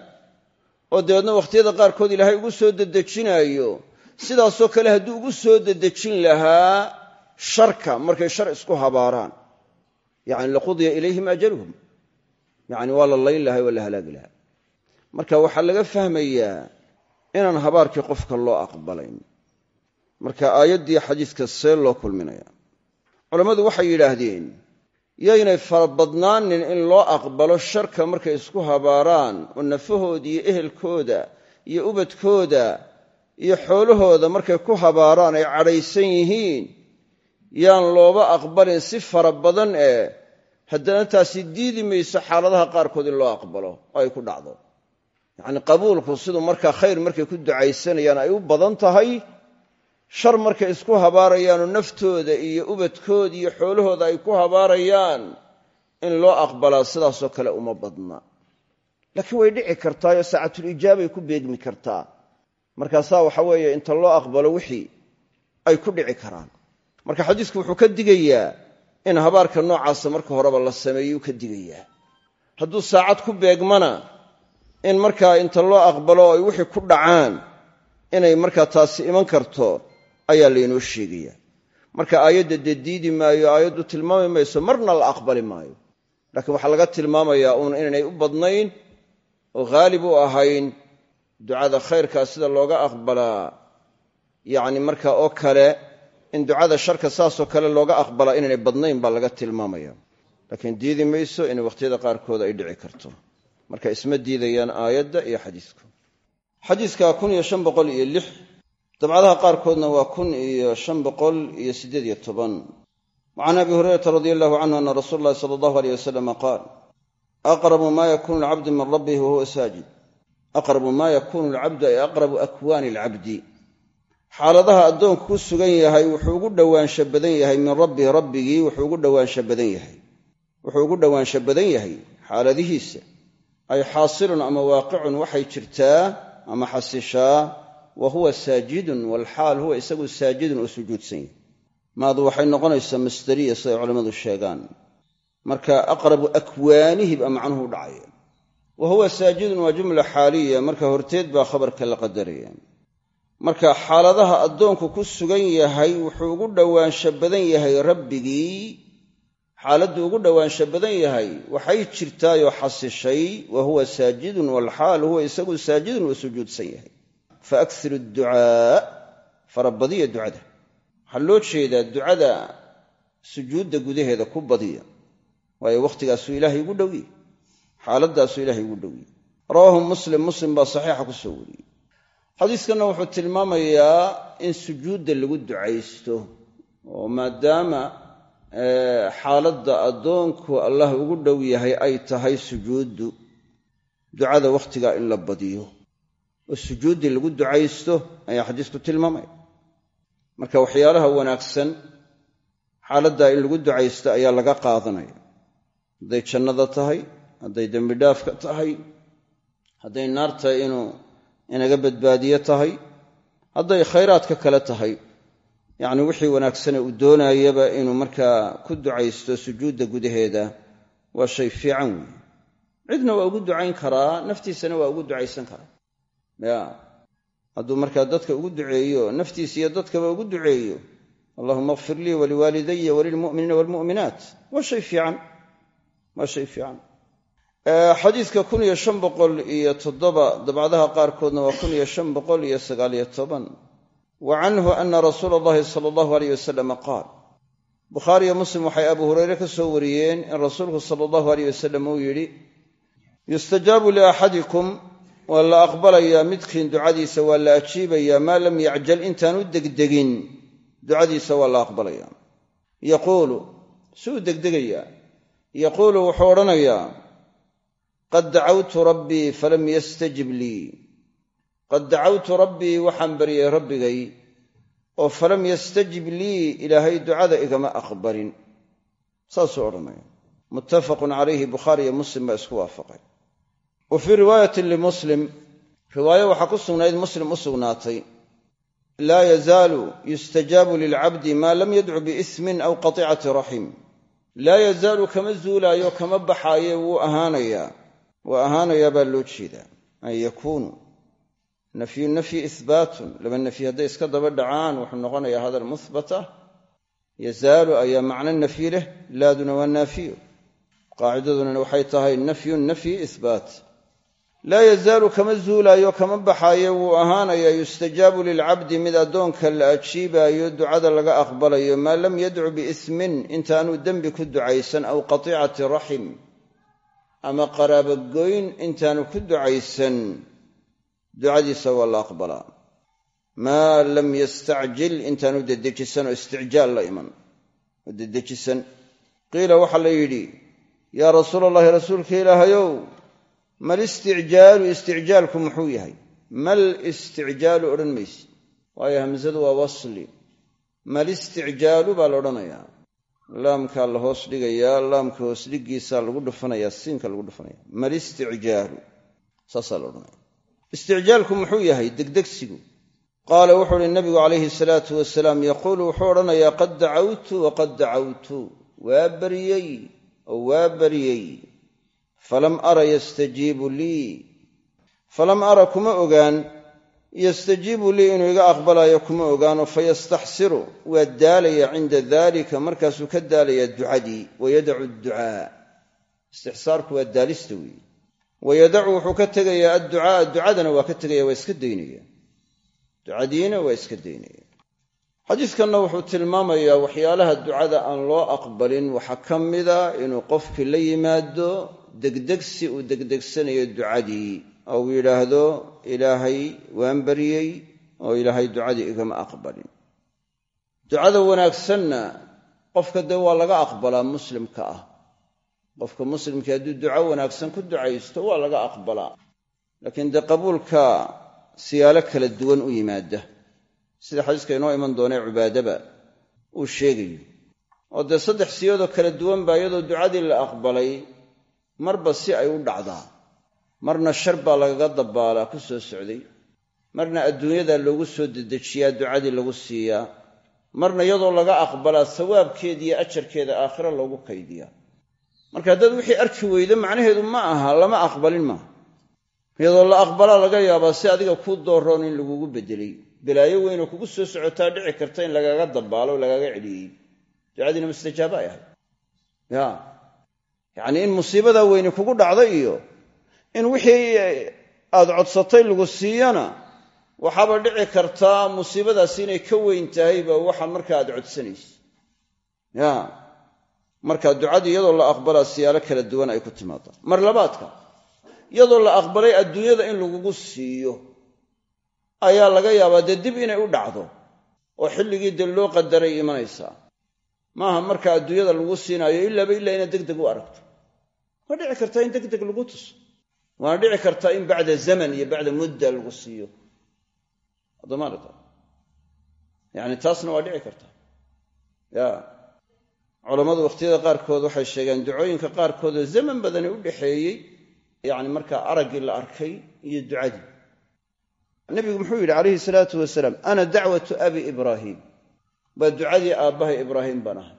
oo dabeedna wakhtiyada qaarkood ilaahay ugu soo dedejinaayo sidaasoo kale hadduu ugu soo dedejin lahaa sharka markay shar isku habaaraan yani laqudiya ilayhim ajaluhum. Yani waa la layn lahay waa la halaagi lahaa marka waxaa laga fahmayaa inaan habaarkii qofka loo aqbalayn. Marka aayaddii xadiidka see loo kulminaya. Culammadu waxay yidhaahdeen yaynay farabadnaanin in loo aqbalo sharka markay isku habaaraan oo nafahooda iyo ehelkooda iyo ubadkooda iyo xoolahooda markay ku habaaraan ay cadhaysan yihiin yaan looba aqbalin si fara badan ee haddana taasi diidi mayso xaaladaha qaarkood in loo aqbalo oo ay ku dhacdo. Yacnii qabuulku siduu markaa khayr markay ku ducaysanayaan ay u badan tahay shar markay isku habaarayaanoo naftooda iyo ubadkooda iyo xoolahooda ay ku habaarayaan in loo aqbalaa sidaasoo kale uma badna. Laakiin way dhici kartaayoo saacatulijaabay ku beegmi kartaa. Markaasaa waxa weeye inta loo aqbalo wixii ay ku dhici karaan marka xadiisku wuxuu ka digayaa in habaarka noocaasa marka horeba la sameeyuu ka digayaa. Hadduu saacad ku beegmana in markaa inta loo aqbalo ay wixii ku dhacaan inay markaa taasi iman karto ayaa laynoo sheegaya marka aayadda dee diidi maayo aayaddu tilmaami mayso marna la aqbali maayo. Laakiin waxaa laga tilmaamayaa uun inaynay u badnayn oo haalib u ahayn ducada khayrkaa sida looga aqbalaa yacni marka oo kale in ducada sharka saasoo kale looga aqbalaa inaynay badnayn baa laga tilmaamaya. Laakiin diidi mayso inay wakhtiyada qaarkood ay dhici karto. Marka isma diidayaan aayadda iyo xadiisku. Xadiiska kun iyo shan boqol iyo lix dabcadaha qaarkoodna waa kun iyo shan boqol iyo siddeed iyo toban. Wacan abi hurayrata radi allahu canhu ana rasuula allahi sala allahu aleyh wasalama qaal aqrabu ma yakunu alcabdu min rabbihi wahuwa saajid. Aqrabu ma yakunu alcabdu ay aqrabu akwaani alcabdi xaaladaha addoonku ku sugan yahay wuxuu ugu dhowaansha badan yahay min rabbihi rabbigii wuxuu ugu dhowaansha badan yahay. Wuxuu ugu dhowaansha badan yahay xaaladihiisa. Ay xaasilun ama waaqicun waxay jirtaa ama xasishaa wa huwa saajidun walxaal huwa isagu saajidun oo sujuudsan yahay. Maadu waxay noqonaysaa masdariya siday culammadu sheegaan. Marka aqrabu akwaanihi baa macnuhu dhacaya. Wa huwa saajidun waa jumla xaaliya marka horteed baa khabarka la qadaraya marka xaaladaha addoonku ku sugan yahay wuxuu ugu dhowaansha badan yahay rabbigii. Xaaladdu ugu dhowaansha badan yahay waxay jirtaayoo xasishay wa huwa saajidun walxaal huwa isagu saajidun oo sujuudsan yahay. Fa aksiru adducaa farabadiya ducada. Waxaa loo jeedaa ducada sujuudda gudaheeda ku badiya waayo wakhtigaasuu ilaahay ugu dhowye xaaladdaasuu ilaahay ugu dhowye rawaahu muslim muslim baa saxiixa ku soo wariyey xadiiskanna wuxuu tilmaamayaa in sujuudda lagu ducaysto oo maadaama xaaladda addoonku allah ugu dhow yahay ay tahay sujuuddu ducada wakhtigaa in la badiyo. Oo sujuuddii lagu ducaysto ayaa xadiisku tilmaamaya. Marka waxyaalaha wanaagsan xaaladdaa in lagu ducaysto ayaa laga qaadanaya. Hadday jannada tahay hadday dembidhaafka tahay hadday naarta inuu inaga badbaadiyo tahay hadday khayraadka kale tahay. Yacni wixii wanaagsane uu doonayaba inuu markaa ku ducaysto sujuudda gudaheeda waa shay fiican weeye. Cidna waa ugu ducayn karaa naftiisana waa ugu ducaysan karaa. Ya hadduu markaa dadka ugu duceeyo naftiisa iyo dadkaba ugu duceeyo allahuma akfir lii waliwaalidaya walilmu'miniina waalmu'minaat waa shay fiican waa shay fiican xadiidka kun iyo shan boqol iyo toddoba dabcadaha qaarkoodna waa kun iyo shan boqol iyo sagaaliyo toban. Wa canhu ana rasuula allahi sala allahu aleyh wasalama qaal bukhaariyo muslim waxay abu hureyre ka soo wariyeen in rasuulku sala allahu aleyh wasalam uu yidhi yustajaabu liaxadikum waa la aqbalayaa midkiin ducadiisa waa la ajiibayaa maa lam yacjal intaanu degdegin. Ducadiisa waa la aqbalayaa yaquulu suu degdegayaa. Yaquulu wuxuu odhanayaa qad dacawtu rabbii falam yastajib lii qad dacawtu rabbii waxaan baryay rabbigay oo falam yastajib lii ilaahay ducada igama aqbalin. Saasuu odhanaya. Muttafaqun calayhi bukhaariyo muslim baa isku waafaqay. Wa fii riwaayatin limuslim riwaayo waxaa ku sugnayd muslim u sugnaatay. Laa yazaalu yustajaabu lilcabdi maa lam yadcu biismin aw qaticati raxim laa yazaalu kama zuulaayo kama baxaaye wuu ahaanayaa waa ahaanayaa baa loo jeedaa an yakuunu. Nafyu nafyi ihbaatun laba nafyi hadday iska daba dhacaan wuxuu noqonayaa hadal muhbata yazaalu ayaa macno nafyi leh laaduna waa naafiyo. Qaacidaduna waxay tahay nafyun nafyi ihbaat laa yazaalu kama zuulaayo kama baxaayo wuu ahaanayaa yustajaabu lilcabdi mid addoonka la ajiibaayo ducada laga aqbalayo maa lam yadcu biismin intaanuu dembi ku ducaysan aw qaticati raxim ama qaraabogoyn intaanu ku ducaysan. Ducadiisa waa la aqbalaa. Maa lam yastacjil intaanu dedejisan oo isticjaal la iman. Oo dedejisan. Qiila waxaa la yidhi yaa rasuula allahi rasuulka ilaahayow mal isticjaalu isticjaalku muxuu yahay? Mal isticjaalu odhan mayse waayo hamsadu waa wasli. Mal isticjaalu baa la odhanayaa laamkaa la hoos dhigayaa laamka hoos dhigiisaa lagu dhufanayaa siinka lagu dhufanaya mal isticjaalu saasaa la odhanaya isticjaalku muxuu yahay? Degdegsigu. Qaala wuxuu uhi nabigu calayhi salaatu wasalaam yaquulu wuxuu odhanayaa qad dacawtu waqad dacawtu waa baryey oo waa baryey falam ara yastajiibu lii. Falam ara kuma ogaan yastajiibu lii inuu iga aqbalayo kuma ogaano fayastaxsiru waa daalaya cinda dalika markaasuu ka daalayaa ducadii wayadacu adducaa istixsaarku waa daalista weeye. Wayadacu wuxuu ka tegayaa adducaaa ducadana waa ka tegaya waa iska daynaya. Ducadiina waa iska daynaya. Xadiiskanna wuxuu tilmaamayaa waxyaalaha ducada aan loo aqbalin. Waxaa ka mida inuu qofkii la yimaado degdegsi uu degdegsanayo ducadii oo uu yidhaahdo ilaahay waan baryey oo ilaahay ducadii igama aqbalin. Ducada wanaagsanna qofka dee waa laga aqbalaa muslimka ah. Qofka muslimka hadduu duco wanaagsan ku ducaysto waa laga aqbalaa. Laakiin dee qabuulka siyaalo kala duwan u yimaada. Sida xadiiska inoo iman doonee cibaadaba uu sheegayo. Oo dee saddex siyoodoo kala duwan baa iyadoo ducadii la aqbalay marba si ay u dhacdaa marna shar baa lagaga dabaalaa ku soo socday. Marna adduunyadaa loogu soo dedejiyaa ducadii lagu siiyaa. Marna iyadoo laga aqbalaa sawaabkeeda iyo ajarkeeda aakhira loogu kaydiyaa. Marka haddaad wixii arki weydo macnaheedu ma aha lama aqbalin maaha. Iyadoo la aqbalaa laga yaabaa si adiga kuu dooroon in lagugu beddelay balaayo weynoo kugu soo socotaa dhici karta in lagaaga dabaalo o lagaaga celiyey ducadiina mustajaaba ay ahayd. Ya yacnii in musiibadaa weyni kugu dhacday iyo in wixii aad codsatay lagu siiyana waxaaba dhici kartaa musiibadaasi inay ka weyn tahayba waxa marka aad codsanayso ya marka ducadii iyadoo la aqbalaa siyaalo kala duwan ay ku timaada mar labaadka iyadoo la aqbalay adduunyada in lagugu siiyo ayaa laga yaabaa dee dib inay u dhacdo oo xilligii dee loo qadaray imanaysaa maaha marka adduunyada lagu siinaayo ilaaba ilaa inaad degdeg u aragto. Waa dhici kartaa in degdeg lagu tuso waana dhici kartaa in bacda zaman iyo bacda mudda lagu siiyo. Yacni taasna waa dhici kartaa ya. Culammadu wakhtiyada qaarkood waxay sheegeen ducooyinka qaarkood oo zaman badani u dhaxeeyey yacni markaa araggii la arkay iyo ducadii. Nebigu muxuu yidhi calayhi salaatu wasalaam ana dacwatu abi ibraahiim waa ducadii aabbahay ibraahiim baan ahay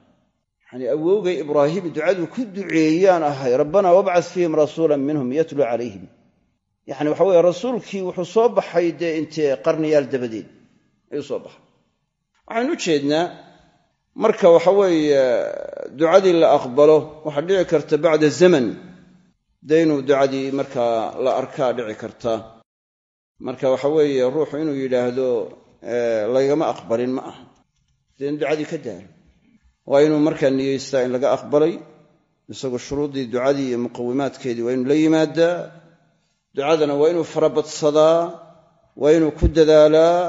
yacanii awowgay ibraahiim ducaduu ku duceeyaan ahay rabbanaa wabcas fiihim rasuulan minhum yatluu calayhim. Yacni waxa weye rasuulkii wuxuu soo baxay dee intee qarniyaal dabadeed ayuu soo baxay. Waxaynu u jeednaa marka waxa weeye ducadii la aqbalo waxaa dhici karta bacda zaman. Dee inuu ducadii markaa la arkaa dhici karta. Marka waxa weeye ruuxu inuu yidhaahdo laygama aqbalin ma aha. Dee in ducadii ka daalo waa inuu markaa niyeystaa in laga aqbalay isagoo shuruuddii ducadii iyo muqawimaadkeedii waa inuu la yimaadaa. Ducadana waa inuu farabadsadaa waa inuu ku dadaalaa.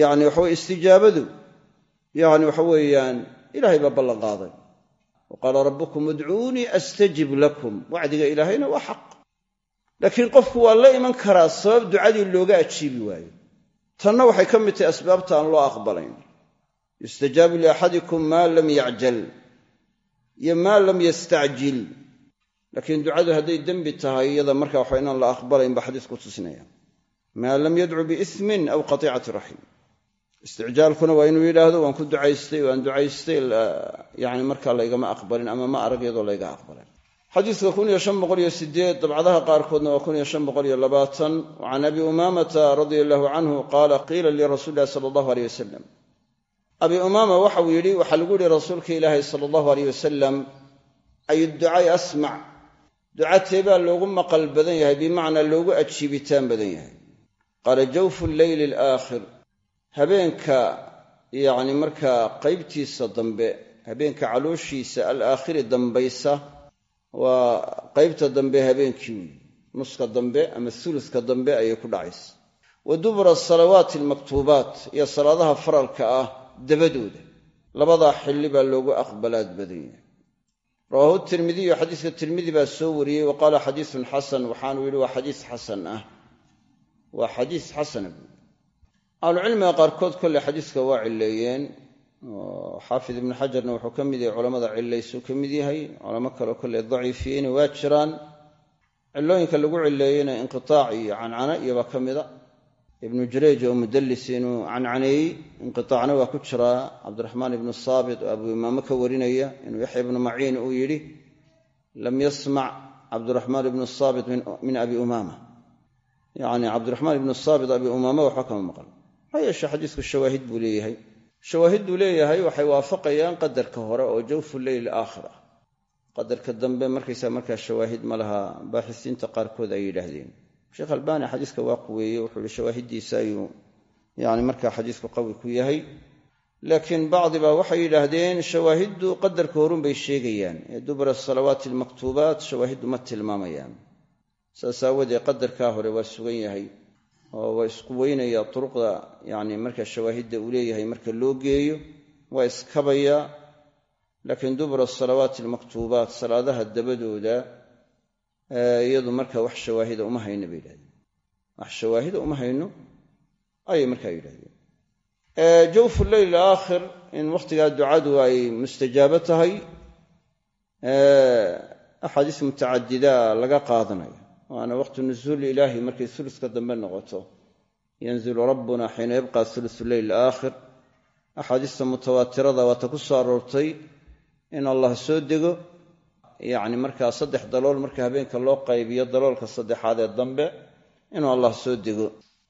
Yacni waxaweye istijaabadu yacni waxa weeyaan ilaahay baa ballan qaaday wa qaala rabbukum udcuunii astajib lakum. Wacdiga ilaahayna waa xaq. Laakiin qofku waa la iman karaa sabab ducadii looga ajiibi waayo. Tanna waxay ka mid tahay asbaabta aan loo aqbalayn yustajaabu liaxadikum maa lam yacjal iyo maa lam yastacjil laakiin ducadu hadday dembi tahay iyada marka waxa inaan la aqbalayn ba xadiis ku tusinaya maa lam yadcu biismin aw qatiicati raxim isticjaalkuna waa inuu yidhaahdo waan ku ducaystay waan ducaystay yani markaa laygama aqbalin ama ma arag iyadoo layga aqbalin xadiiska dabcadaha qaarkoodna waa can abi umaamata radia allahu canhu qaala qiila lirasuuli illahi sala allahu aleyh wasalam abi umaama waxauu yidhi waxaa lagu yihi rasuulka ilaahi sala allahu aleyh wasalam ay ducaai asmac. Ducatee baa loogu maqal badan yahay bimacnaa loogu ajiibitaan badan yahay. Qaala jawfu lleyli alaakhir. Habeenka yacni markaa qaybtiisa dambe habeenka calooshiisa alaakhiri dambaysa waa qaybta dambe habeenkii weyi nuska dambe ama suluska dambe ayay ku dhacaysa. Wa dubura asalawaati almaktuubaat iyo salaadaha faralka ah dabadooda labadaa xilli baa loogu aqbalaad badan yahay. Rawaahu tirmidiyu xadiiska tirmidi baa soo wariyey wa qaala xadiisun xasan waxaanuu yidhi waa xadiis xasan ah. Waa xadiis xasana buui ahlucilmiga qaarkood kolley xadiiska waa cileeyeen oo xaafid ibnu xajarna wuxuu ka mid yahay culamada cilaysuu ka mid yahay. Culamo kaleo kolley daciifiyeyna waa jiraan. Cilooyinka lagu cileeyeyna inqitaac iyo cancana iyobaa ka mida ibnu jurayj oo mudallis inuu cancaneeyey inqitaacna waa ku jiraa. Cabdiraxmaan ibnu saabit oo abu imaamo ka warinaya inuu yaxya ibnu maciin uu yidhi lam yasmac cabdiraxmaan ibnu saabit min abi umaama. Yacni cabdiraxmaan ibnu saabit abi umaama waxba kama maqan maxaa yeeshe xadiisku shawaahid buu leeyahay? Shawaahidbuu leeyahay waxay waafaqayaan qadarka hore oo jawfu leyl aakhir ah qadarka dambe markaysaa markaa shawaahid ma laha baaxisiinta qaarkood ay yidhaahdeen sheekh albaani xadiiska waa quweeye wuxuu yihi shawaahiddiisa ayuu yani markaa xadiisku qawi ku yahay. Laakiin bacdibaa waxay yidhaahdeen shawaahiddu qadarka horun bay sheegayaan. Ee dubura salawaati almaktuubaat shawaahiddu ma tilmaamayaan. Saas aawoodee qadarkaa hore waa sugan yahay oo waa isku weynaya turuqda yani markaa shawaahidda uu leeyahay marka loo geeyo waa iskabayaa laakiin dubura asalawaati almaktuubaat salaadaha dabadooda iyadu markaa wax shawaahida uma hayno bay yidhahdeen. Wax shawaahida uma hayno ayay markaa yidhahdeen jawfu leyl aakhir in wakhtigaa ducadu ay mustajaabo tahay axaadiis mutacadidaa laga qaadanaya. Waana waqtu nuzuul ilaahi markay uluska dambe noqoto. Yanzilu rabbuna xiina yabqa ulusu leyl aakhir. Axaadiista mutawaatirada waata ku soo aroortay in allah soo dego yacni markaa saddex dalool marka habeenka loo qaybiyo daloolka saddexaad ee dambe inuu allah soo dego.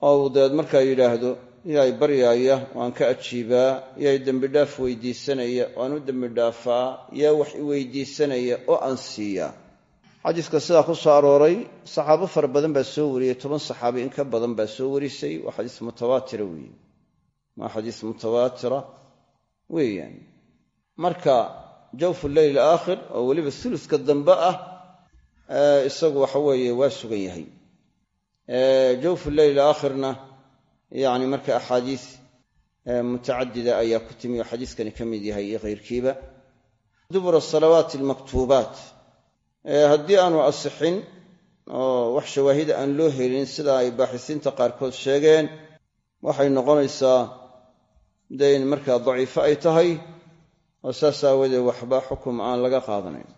Oo uu dabeed markaa yidhaahdo yaay baryaaya waan ka ajiibaa. Yaay dembidhaaf weydiisanaya waan u dembidhaafaa yaa wax i weydiisanaya oo aan siiyaa. Xadiiska sidaa ku soo arooray saxaabo fara badan baa soo wariyey toban saxaabi in ka badan baa soo warisay. Waa xadiis mutawaatira weeye. Waa xadiis mutawaatira weeyaan. Marka jawfu leyl aakhir oo weliba suluska dambe ah isagu waxa weeye waa sugan yahay. Jawfu leyl aakhirna yacni marka axaadiis mutacadida ayaa ku timi oo xadiiskani ka mid yahay iyo kayrkiiba dubur asalawaati almaktuubaat haddii aanu asixin oo wax shawaahida aan loo helin sida ay baaxisiinta qaarkood sheegeen waxay noqonaysaa dee in markaa daciifo ay tahay oo saas aawadeed waxba xukum aan laga qaadanayn.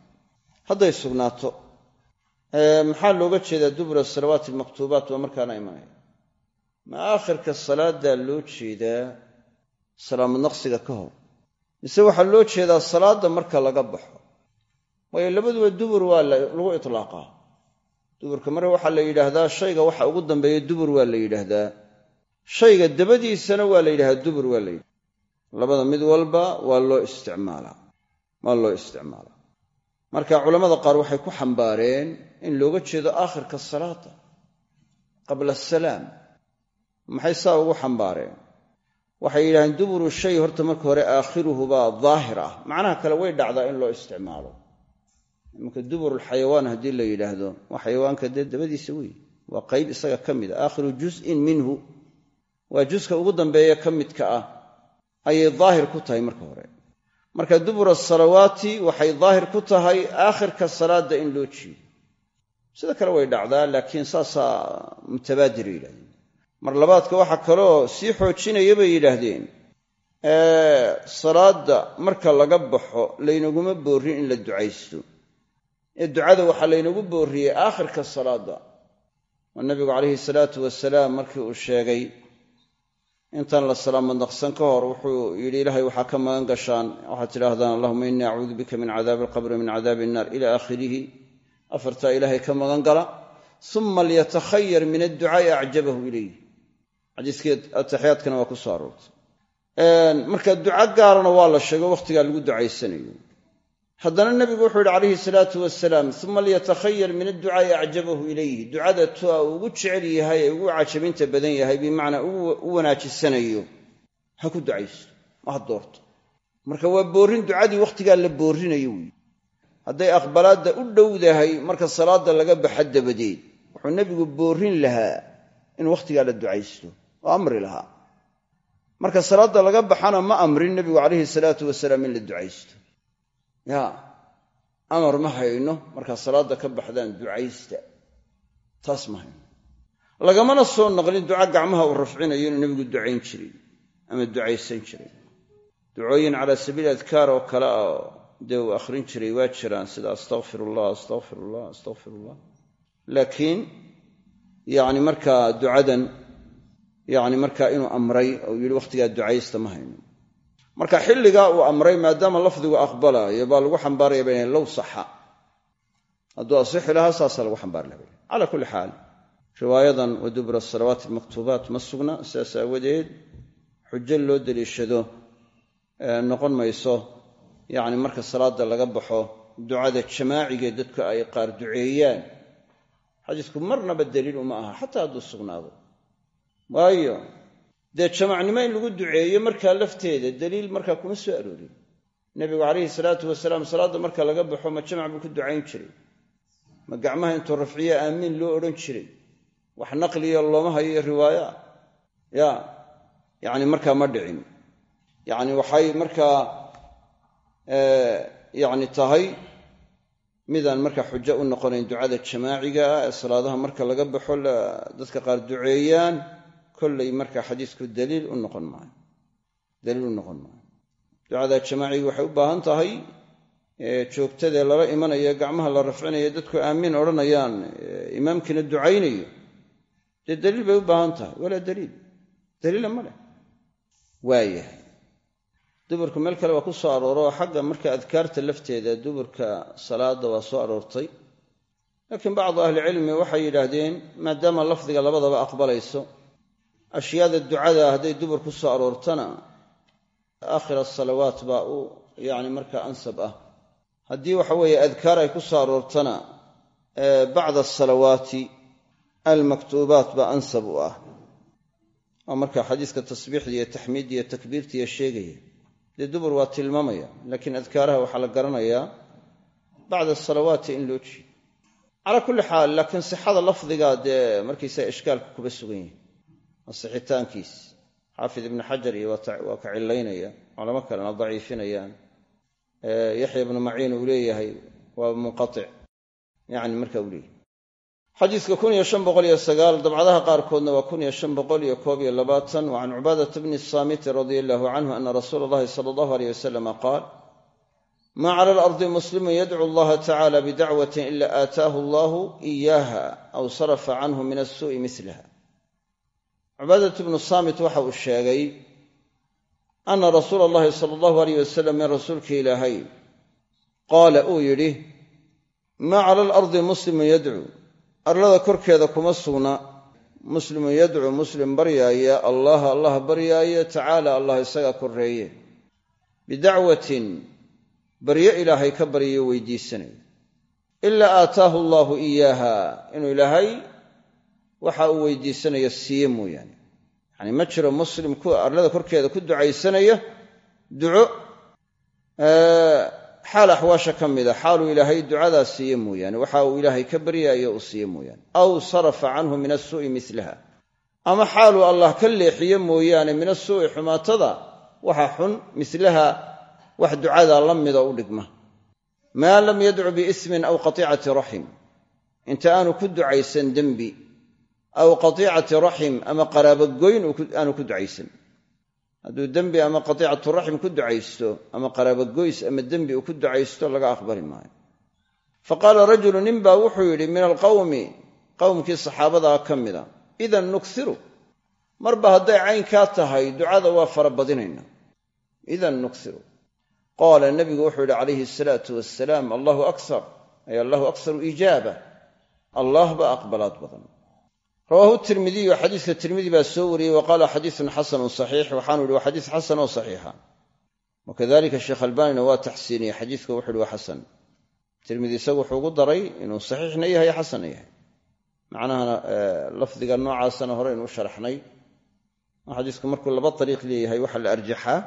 hadday sugnaato maxaa looga jeedaa dubur asalawaati almaktuubaat waa markaana imanaya. ma aakhirka salaaddaa loo jeedaa salaamad naqsiga ka hor mise waxaa loo jeedaa salaadda marka laga baxo? waayo labaduba dubur waa lagu itlaaqaa. duburka marka waxaa la yidhaahdaa shayga waxa ugu dambeeya dubur waa la yidhaahdaa. shayga dabadiisana waa la yidhahdaa dubur waa la yidhahda labada mid walba waa loo isticmaalaa waa loo isticmaalaa marka culammada qaar waxay ku xambaareen in looga jeedo aakhirka salaada qabla asalaam maxay saa ugu xambaareen? Waxay yidhahdeen duburu shay horta marka hore aakhiruhu baa daahir ah. Macnaha kale way dhacdaa in loo isticmaalo. Imanka duburulxayawaan haddii la yidhaahdo waa xayawaanka dee dabadiisa wey. Waa qayb isaga ka mid a aakhiru juz'in minhu. Waa juska ugu dambeeya ka midka ah ayay daahir ku tahay marka hore. Marka dubur asalawaati waxay daahir ku tahay aakhirka salaadda in loo jeedo. Sida kale way dhacdaa laakiin saasaa mutabaadir yidhahdeen mar labaadka waxaa kaloo sii xoojinaya bay yidhaahdeen. Salaadda marka laga baxo laynaguma boorrin in la ducaysto. Ee ducada waxaa laynagu boorriyey aakhirka salaadda. Waa nabigu calayhi salaatu wasalaam markii uu sheegay intaan la salaamad naqsan ka hor wuxuu yidhi ilaahay waxaa ka magan gashaan. Waxaad tidhaahdaan allahuma innii acuudu bika min cadaabi alqabri min cadaabi innaar ila aakhirihi afartaa ilaahay ka magan gala. Uma liyatakhayar min adducaa'i acjabahu ilayh xadiiskii ataxiyaadkana waa ku soo aroortay. Marka duco gaarana waa la sheego wakhtigaa lagu ducaysanayo haddana nebigu wuxuu yidhi calayhi salaatu wasalaam uma liyatakhayar min adducaa'i acjabahu ilayhi. Ducada tua uu ugu jecel yahay ee ugu cajabinta badan yahay bimacnaa u wanaajisanayo ha ku ducaysto ha doorto. Marka waa boorrin ducadii wakhtigaa la boorrinayo wey hadday aqbalaadda u dhowdahay marka salaadda laga baxa dabadeed wuxuu nebigu boorrin lahaa in wakhtigaa la ducaysto oo amri lahaa. Marka salaadda laga baxana ma amrin nebigu calayhi salaatu wasalaam in la ducaysto ya amar ma hayno markaa salaadda ka baxdaan ducaysta taas ma hayno. Lagamana soo naqlin duca gacmaha uu rafcinayo inuu nebigu ducayn jiray ama ducaysan jiray. Ducooyin calaa sabiili adkaar oo kale ah oo dee uu akhrin jiray waa jiraan sida astaqfirullah astaqfirullah astaqfirullah laakiin yacni markaa ducadan yacni markaa inuu amray oo yidhi wakhtigaa ducaysta ma hayno marka xilligaa uu amray maadaama lafdigu aqbalaayo baa lagu xambaaraya ba low saxa. Hadduu asixi lahaa saasaa lagu xambaari laha cala kulli xaal riwaayadan wa dubura asalawaati almaktuubaat ma sugna sidaas aawadeed xujo loo deliishado noqon mayso yacni marka salaadda laga baxo ducada jamaacigee dadku ay qaar duceeyaan. Xadiisku marnaba daliil uma aha xataa hadduu sugnaado. Waayo dee jamaacnimo in lagu duceeyo markaa lafteeda daliil markaa kuma soo aroorin nebigu calayhi salaatu wasalaam salaadda marka laga baxo ma jamac buu ku ducayn jiray. Ma gacmaha intuu rafciye aamiin loo odhan jiray. Wax naqliya looma hayo riwaaya. Ya yacni markaa ma dhicin. Yacni waxay markaa yacni tahay midaan marka xujo u noqonayn ducada jamaaciga ah ee salaadaha marka laga baxo dadka qaar duceeyaan kollay marka xadiisku daliil u noqon maayo. Daliil u noqon maayo. Ducada jamaaciga waxay u baahan tahay joogtadee lala imanayo gacmaha la rafcinayo dadku aamiin odhanayaan imaamkiina ducaynayo. Dee daliil bay u baahan tahay. Walaa daliil. Daliila ma leh. Waayahay duburku meel kale waa ku soo arooro xagga marka adkaarta lafteeda duburka salaada waa soo aroortay. Laakiin bacdu ahlicilmi waxay yidhaahdeen maadaama lafdiga labadaba aqbalayso ashyaada ducada hadday dubur ku soo aroortana aakhir asalawaat baa u yacni marka ansab ah. Haddii waxa weeye adkaar ay ku soo aroortana bacda asalawaati almaktuubaat baa ansab u ah. Oo marka xadiiska tasbiixda iyo taxmiidda iyo takbiirtaiyo sheegaya. Dee dubur waa tilmaamaya laakiin adkaaraha waxaa la garanayaa bacda asalawaati in loo jeedo. Calaa kulli xaal laakiin sixada lafdiga dee markaysaa ishkaalka kuba sugan yahay asixitaankiis xaafid ibnu xajar iyo waa ka cilaynaya culamo kalena daciifinayaan. Yaxya ibnu maciin uu leeyahay waa munqaic yani marka uu leeyahay. Xadiiska dabcadaha qaarkoodna waa can cubaadata bni saamiti radia allahu canhu ana rasuula allahi sala allahu aleyh wasalama qaal ma cala alardi muslimun yadcu allaha tacala bidacwatin ila aataahu allahu iyaha aw sarafa canhu min asuu'i mislaha cubaadat bnu saamit waxa uu sheegay ana rasuula allahi sala allahu aleyh wasalam in rasuulka ilaahay qaala uu yidhi maa cala alardi muslimun yadcuu arlada korkeeda kuma sugna muslimun yadcuu muslim baryaaya allaha allah baryaaya tacaala allah isagaa korreeye. Bidacwatin baryo ilaahay ka baryayo weydiisanayo. Ilaa aataahu allaahu iyaaha inuu ilaahay waxa uu weydiisanayo siiye mooyaane. Yacni ma jiro muslim ku arlada korkeeda ku ducaysanaya duco xaal axwaasha ka mida xaaluu ilaahay ducadaa siiye mooyaane waxa uu ilaahay ka baryaayo uu siiye mooyaane. Aw sarafa canhu min asuu'i milaha ama xaaluu allah ka leexiye mooyaane min asuu'i xumaatada waxa xun milaha wax ducadaa la mida u dhigma. Maa lam yadcu biismin aw qatiicati raxim inta aanu ku ducaysan dembi aw qatiicati raxim ama qaraabogoyn aanu ku ducaysan hadduu dembi ama qatiicatu raxim ku ducaysto ama qaraabogoys ama dembi uu ku ducaysto laga aqbali maayo fa qaala rajulu nin baa wuxuu yidhi min alqawmi qowmkii saxaabadaa ka mida idan nuksiru marba hadday caynkaa tahay ducada waa farabadinayna idan nuksiru qaala nabigu wuxuu yidhi calayhi asalaatu wasalaam allahu akar ay allahu akharu ijaaba allah baa aqbalaad badan rawaahu tirmidiyu xadiiska tirmidi baa soo wariyey wa qaala xadiisun xasanun saxiix waxaanu yihi waa xadiis xasan oo saxiixa. Wakadalika sheekh albanina waa taxsiiniyey xadiiska wuxu uhi waa xasan. Tirmidi isagu wuxuu ugu daray inuu saxiixna yahay xasanna yahay. Macnahana lafdiga noocaasana hore inuu sharaxnay. Xadiisku markuu laba ariiq leeyahay waxaa la arjaxaa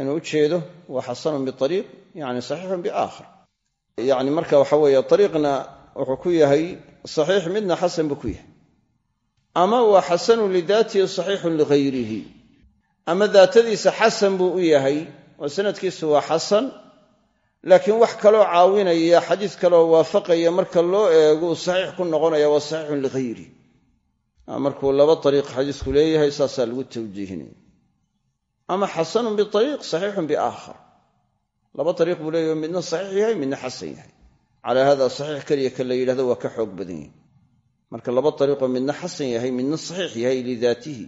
inuu u jeedo waa xasanun biariiq yani saxiixun biaakhar. Yani marka waxa ku yahay ama waa xasanun lidaatihi saxiixun ligayrihi ama daatadiisa xasan buu u yahay oo sanadkiisu waa xasan laakiin wax kaloo caawinaya xadiis kaleoo waafaqaya marka loo eego saxiix ku noqonaya waa saxiixun ligayrihi markuu laba ariiq xadiisku leeyahay saasaa lagu tawjiihinaya. Ama xasanun biariiq saxiixun biaakhar laba ariiq buu leeyahy midna saxiix yahay midna xasan yahay. Calaa hada saxiix keliya ka la yidhahdo waa ka xoog badan yahay marka laba ariiqoo midna xasan yahay midna saxiix yahay lidaatihi.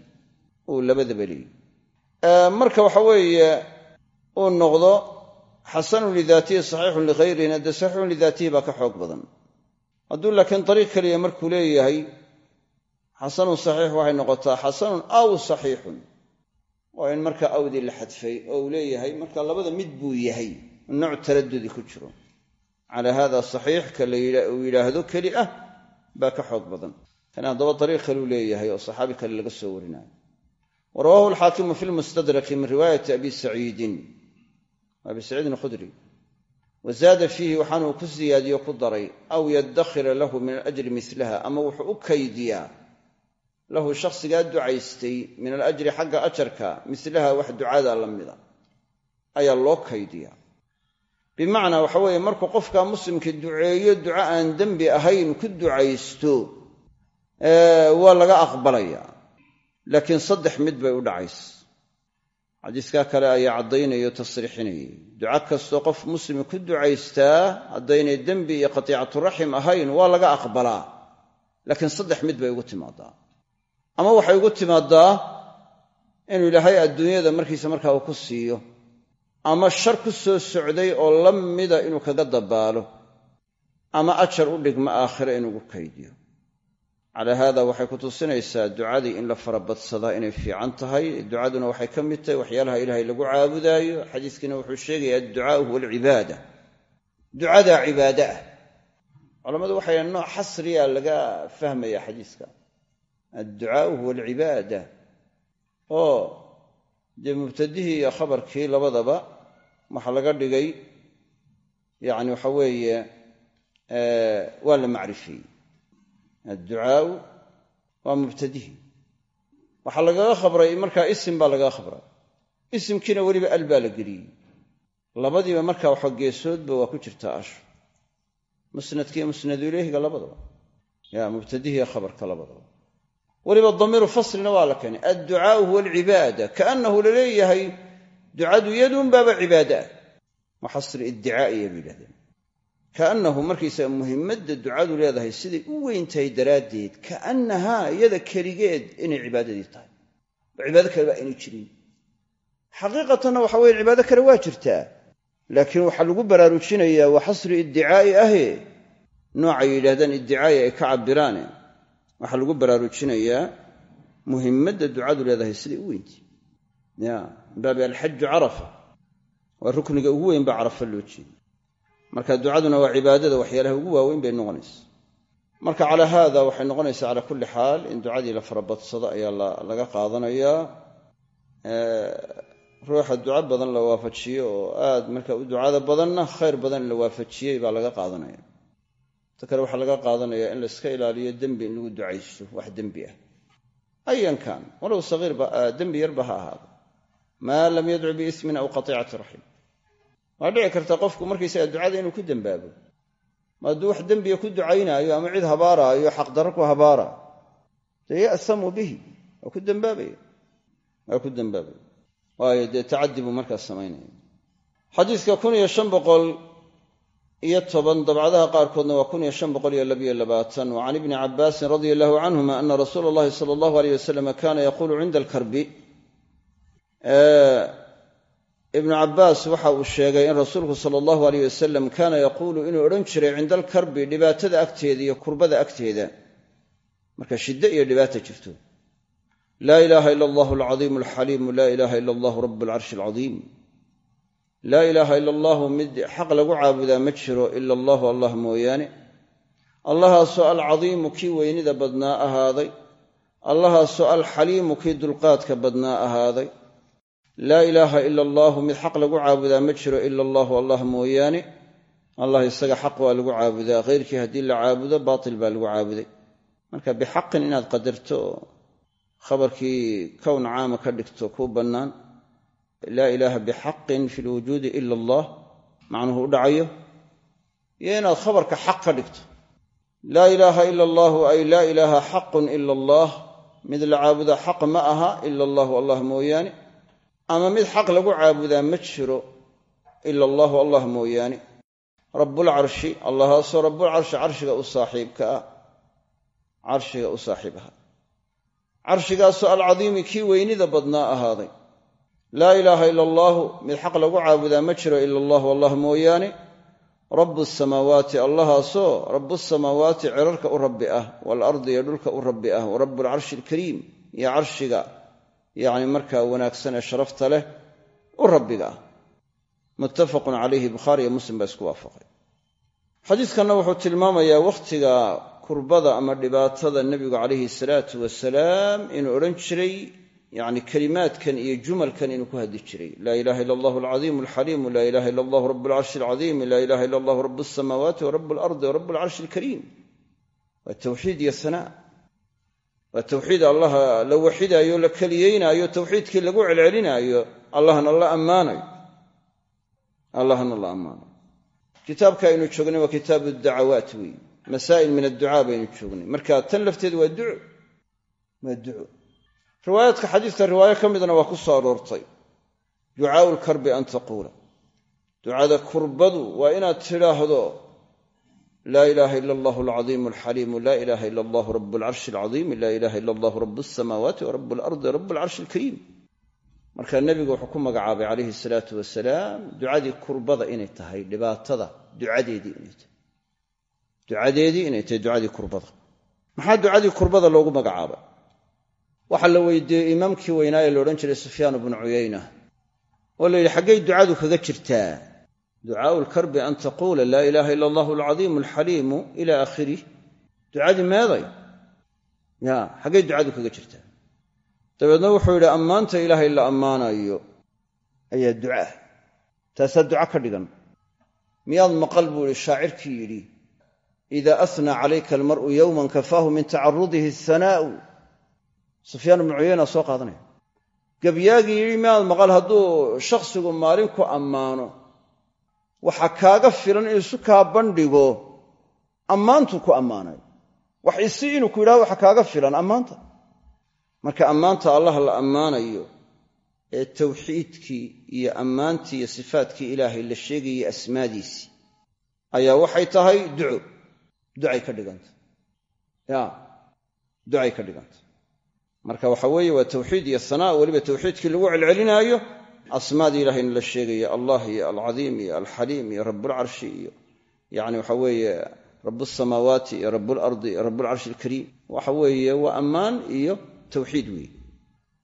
Uu labadaba leeyahy marka waxa weeye uu noqdo xasanun lidaatihi saxiixun lihayrihina dee saxiixun lidaatihi baa ka xoog badan. Hadduu laakiin ariiq keliya markuu leeyahay xasanun saxiix waxay noqotaa xasanun aw saxiixun. Waa in marka awdii la xadfay oo uu leeyahay marka labada mid buu yahay. Nooc taradudi ku jiro. Calaa hada saxiix ka uu yidhaahdo keli ah baa ka xoog badan. Kan haddaba ariiq kaleu leeyahay oo saxaabi kale laga soo warinayo. Wa rawaahu alxaakimu fi lmustadraki min riwaayati abi saciidin. Abi saciidin khudri. Wa zaada fiihi waxaanuu ku siyaadiyo ku daray aw yadakhira lahu min alajri milaha ama wuxuu u kaydiyaa lahu shakhsigaa ducaystay min alajri xagga ajarka mislaha wax ducada la mida ayaa loo kaydiyaa bimacnaa waxa weeye markuu qofka muslimka duceeyo duco aan dembi ahayn ku ducaysto waa laga aqbalaya. Laakiin saddex mid bay u dhacaysa. Xadiiskaa kale ayaa caddaynaya o tasriixinayay. Duco kastoo qof muslima ku ducaystaa haddaynay dembi iyo qatiicaturaxim ahayn waa laga aqbalaa. Laakiin saddex mid bay ugu timaadaa. Ama waxay ugu timaadaa inuu ilaahay adduunyada markiisa markaa uu ku siiyo ama shar ku soo socday oo la mida inuu kaga dabaalo ama ajar u dhigmo aakhire inuugu kaydiyo. Calaa haada waxay ku tusinaysaa ducadii in la farabadsadaa inay fiican tahay. Ducaduna waxay ka mid tahay waxyaalaha ilaahay lagu caabudaayo. Xadiiskiina wuxuu sheegaya adducaau huwa alcibaada. Ducadaa cibaade ah. Culammadu waxay nooc xasriya laga fahmaya xadiiska. Adducaau huwa alcibaada. Oo dee mubtadihii iyo khabarkii labadaba waxaa laga dhigay yacni waxa weeye waa la macrifeeyey adducaau waa mubtadihi waxaa lagaga khabray markaa isim baa lagaga khabray. Isimkiina weliba al baa la geliyey. Labadiiba markaa waxa geesoodba waa ku jirtaa ashu. Musnadkiiyo musnadu ileyhiga labadaba ya mubtadihiiyo khabarka labadaba weliba damiiru faslina waa la keenay. Adducaau huwa alcibaada kaannahu la leeyahay ducadu yadunbaaba cibaade ah. Wa xasri iddicaa'iya bay yidhahdeen kaannahu markaysaga muhimmadda ducadu leedahay siday u weyn tahay daraaddeed kaannahaa iyada keligeed inay cibaadadii tahay. Oo cibaado kaleba aynay jirin. Xaqiiqatanna waxa weye cibaado kale waa jirtaa. Laakiin waxaa lagu baraarujinayaa waa xasri iddicaa'i ahe noocay yidhahdaan iddicaa'i ay ka cabiraane waxaa lagu baraarujinayaa muhimmadda ducadu leedahay siday u weyntahy ya min baabi alxaju carafa waa rukniga ugu weyn baa carafa loo jeeda marka ducaduna waa cibaadada waxyaalaha ugu waaweyn bay noqonaysa. Marka calaa haada waxay noqonaysaa calaa kulli xaal in ducadii la farabadsado ayaa laga qaadanayaa ruuxa duco badan la waafajiyo oo aad marka u ducada badanna khayr badan la waafajiyey baa laga qaadanaya ta kale waxaa laga qaadanaya in layska ilaaliyo dembi in lagu ducaysto wax dembi ah. Ayan kaan walow sagiirba dembi yarba ha ahaado. Maa lam yadcu biismin aw qatiicati raxim waa dhici karta qofku markaysaga ducada inuu ku dembaabo. Hadduu wax dembiga ku ducaynaayo ama cid habaaraayo xaqdarro ku habaara dee ya'samu bihi waa ku dembaabaya waa ku dembaabaya waayo dee tacadi buu markaas samaynaya iyo toban dabcadaha qaarkoodna waa kun iyo shan boqol iyo labiyo labaatan. Wa ibni cabbaasin radia allahu canhuma ana rasuula allahi sala allahu aleyh wasalam kaana yaquulu cinda alkarbi. Ibnu cabbaas waxa uu sheegay in rasuulku sala allahu aleyh wasalam kaana yaquulu inuu odhan jiray cinda alkarbi dhibaatada agteeda iyo kurbada agteeda. Marka shiddo iyo dhibaata jirto. Laa ilaaha ila allahu alcadiimu alxaliimu laa ilaaha ila allahu rabu alcarshi alcadiim laa ilaaha ila allahu mid xaq lagu caabudaa ma jiro ila allahu allah mooyaane. Allahaasoo alcadiimu kii weynida badnaa ahaaday. Allahaasoo alxaliimu kii dulqaadka badnaa ahaaday. Laa ilaaha ila allaahu mid xaq lagu caabudaa ma jiro ila allahu allah mooyaane. Allah isaga xaq waa lagu caabudaa khayrkii haddii la caabudo baatil baa lagu caabuday. Marka bixaqin inaad qadarto oo khabarkii kown caama ka dhigto kuu bannaan laa ilaaha bixaqin fi lwujuudi ila allah macnuhu u dhacayo iyo inaad khabarka xaq ka dhigto. Laa ilaaha ila allaahu ay laa ilaaha xaqun ila allah mid la caabudaa xaq ma aha ila allahu allah mooyaane. Ama mid xaq lagu caabudaa ma jiro ila allahu allah mooyaane. Rabbulcarshi allahaasoo rabbulcarshi carshiga u saaxiibka ah. Carshiga u saaxiib carshigaasoo alcadiimi kii weynida badnaa ahaaday laa ilaaha ila allaahu mid xaq lagu caabudaa ma jiro ila allahu allah mooyaane rabbu samaawaati allahaasoo rabbusamaawaati cirarka u rabbi ah waalardi iyo dhulka u rabbi ah wa rabbulcarshi alkariim iyo carshiga yacni markaa wanaagsan ee sharafta leh u rabbiga ah. Muttafaqun calayhi bukhaari iyo muslim baa isku waafaqay. Xadiidkanna wuxuu tilmaamayaa wakhtiga kurbada ama dhibaatada nebigu calayhi salaatu wasalaam inuu odhan jiray yacni kelimaadkan iyo jumalkan inuu ku hadli jiray. Laa ilaha ila allahu alcadiimu alxaliimu laa ilaha ila allahu rabu alcarshi alcadiimi laa ilaha ila allahu rabu alsamaawaati wa rabu alardi wa rabu alcarshi alkariim. Waa tawxiid iyo sanaa. Waa tawxiid allah la waxidaayo la keliyeynaayo tawxiidkii lagu celcelinaayo allahna la ammaanayo. Allahna la ammaanayo. Kitaabka aynu joognay waa kitaabu dacawaat weeye masaa'il min adducaa baynu joognay. Marka tan lafteedu waa duco waa duco riwaayaadka xadiidka riwaayo ka midna waa ku soo aroortay. Ducaau lkarbi an taquula. Ducada kurbadu waa inaad tidhaahdo laa ilaaha ila allahu alcadiimu alxaliimu laa ilaaha ila allahu rabu alcarshi alcadiimi laa ilaha ila allahu rabu alsamaawaati wa rabu alardi rabu alcarshi alkariim. Markaa nebigu wuxuu ku magacaabay calayhi salaatu wasalaam ducadii kurbada inay tahay dhibaatada ducadeedii inay tahay. Ducadeedii inay tahay ducadii kurbada. Maxaa ducadii kurbada loogu magacaabay waxaa la weydiiyey imaamkii weynaa ee la odhan jiray sufyaan bnu cuyayna oo la yidhi xaggay ducadu kaga jirtaa? Ducaau lkarbi an taquula laa ilaaha ila allahu alcadiimu alxaliimu ila aakhirih ducadii meeday? Ya xaggay ducadu kaga jirtaa. Dabeedna wuxuu yidhi ammaanta ilaahay la ammaanayo ayaa duca taasaa duca ka dhigan. Miyaad maqal buu ihi shaacirkii yidhi ida asnaa calayka almar'u yowman kafaahu min tacarudihi athanaa'u sufyaan ibnu cuyayna soo qaadanaya gabyaagii yidhi miyaad maqal hadduu shakhsigu maalin ku ammaano waxa kaaga filan in isu kaa bandhigo ammaantuu ku ammaanay. Wax isi inuu ku yidhahdo waxa kaaga filan ammaanta. Marka ammaanta allah la ammaanayo ee tawxiidkii iyo ammaantii iyo sifaatkii ilaahay la sheegayay asmaadiisii ayaa waxay tahay duco. Ducay ka dhiganta. Ya ducay ka dhiganta marka waxa weeye waa tawxiid iyo hanaa weliba tawxiidkii lagu celcelinaayo asmaadii ilahayna la sheegaya allah iyo alcadiim iyo alxaliim iyo rabbulcarshi iyo yani waxa weeye rabusamaawaati iyo rabulardi iyo rabbulcarshi alkariim waxa weeye waa ammaan iyo tawxiid weeye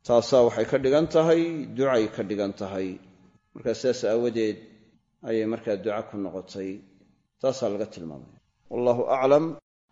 taasaa waxay ka dhigan tahay ducay ka dhigan tahay. Markaa sidaas aawadeed ayay markaa duca ku noqotay. Taasaa laga tilmaamaya wallahu aclam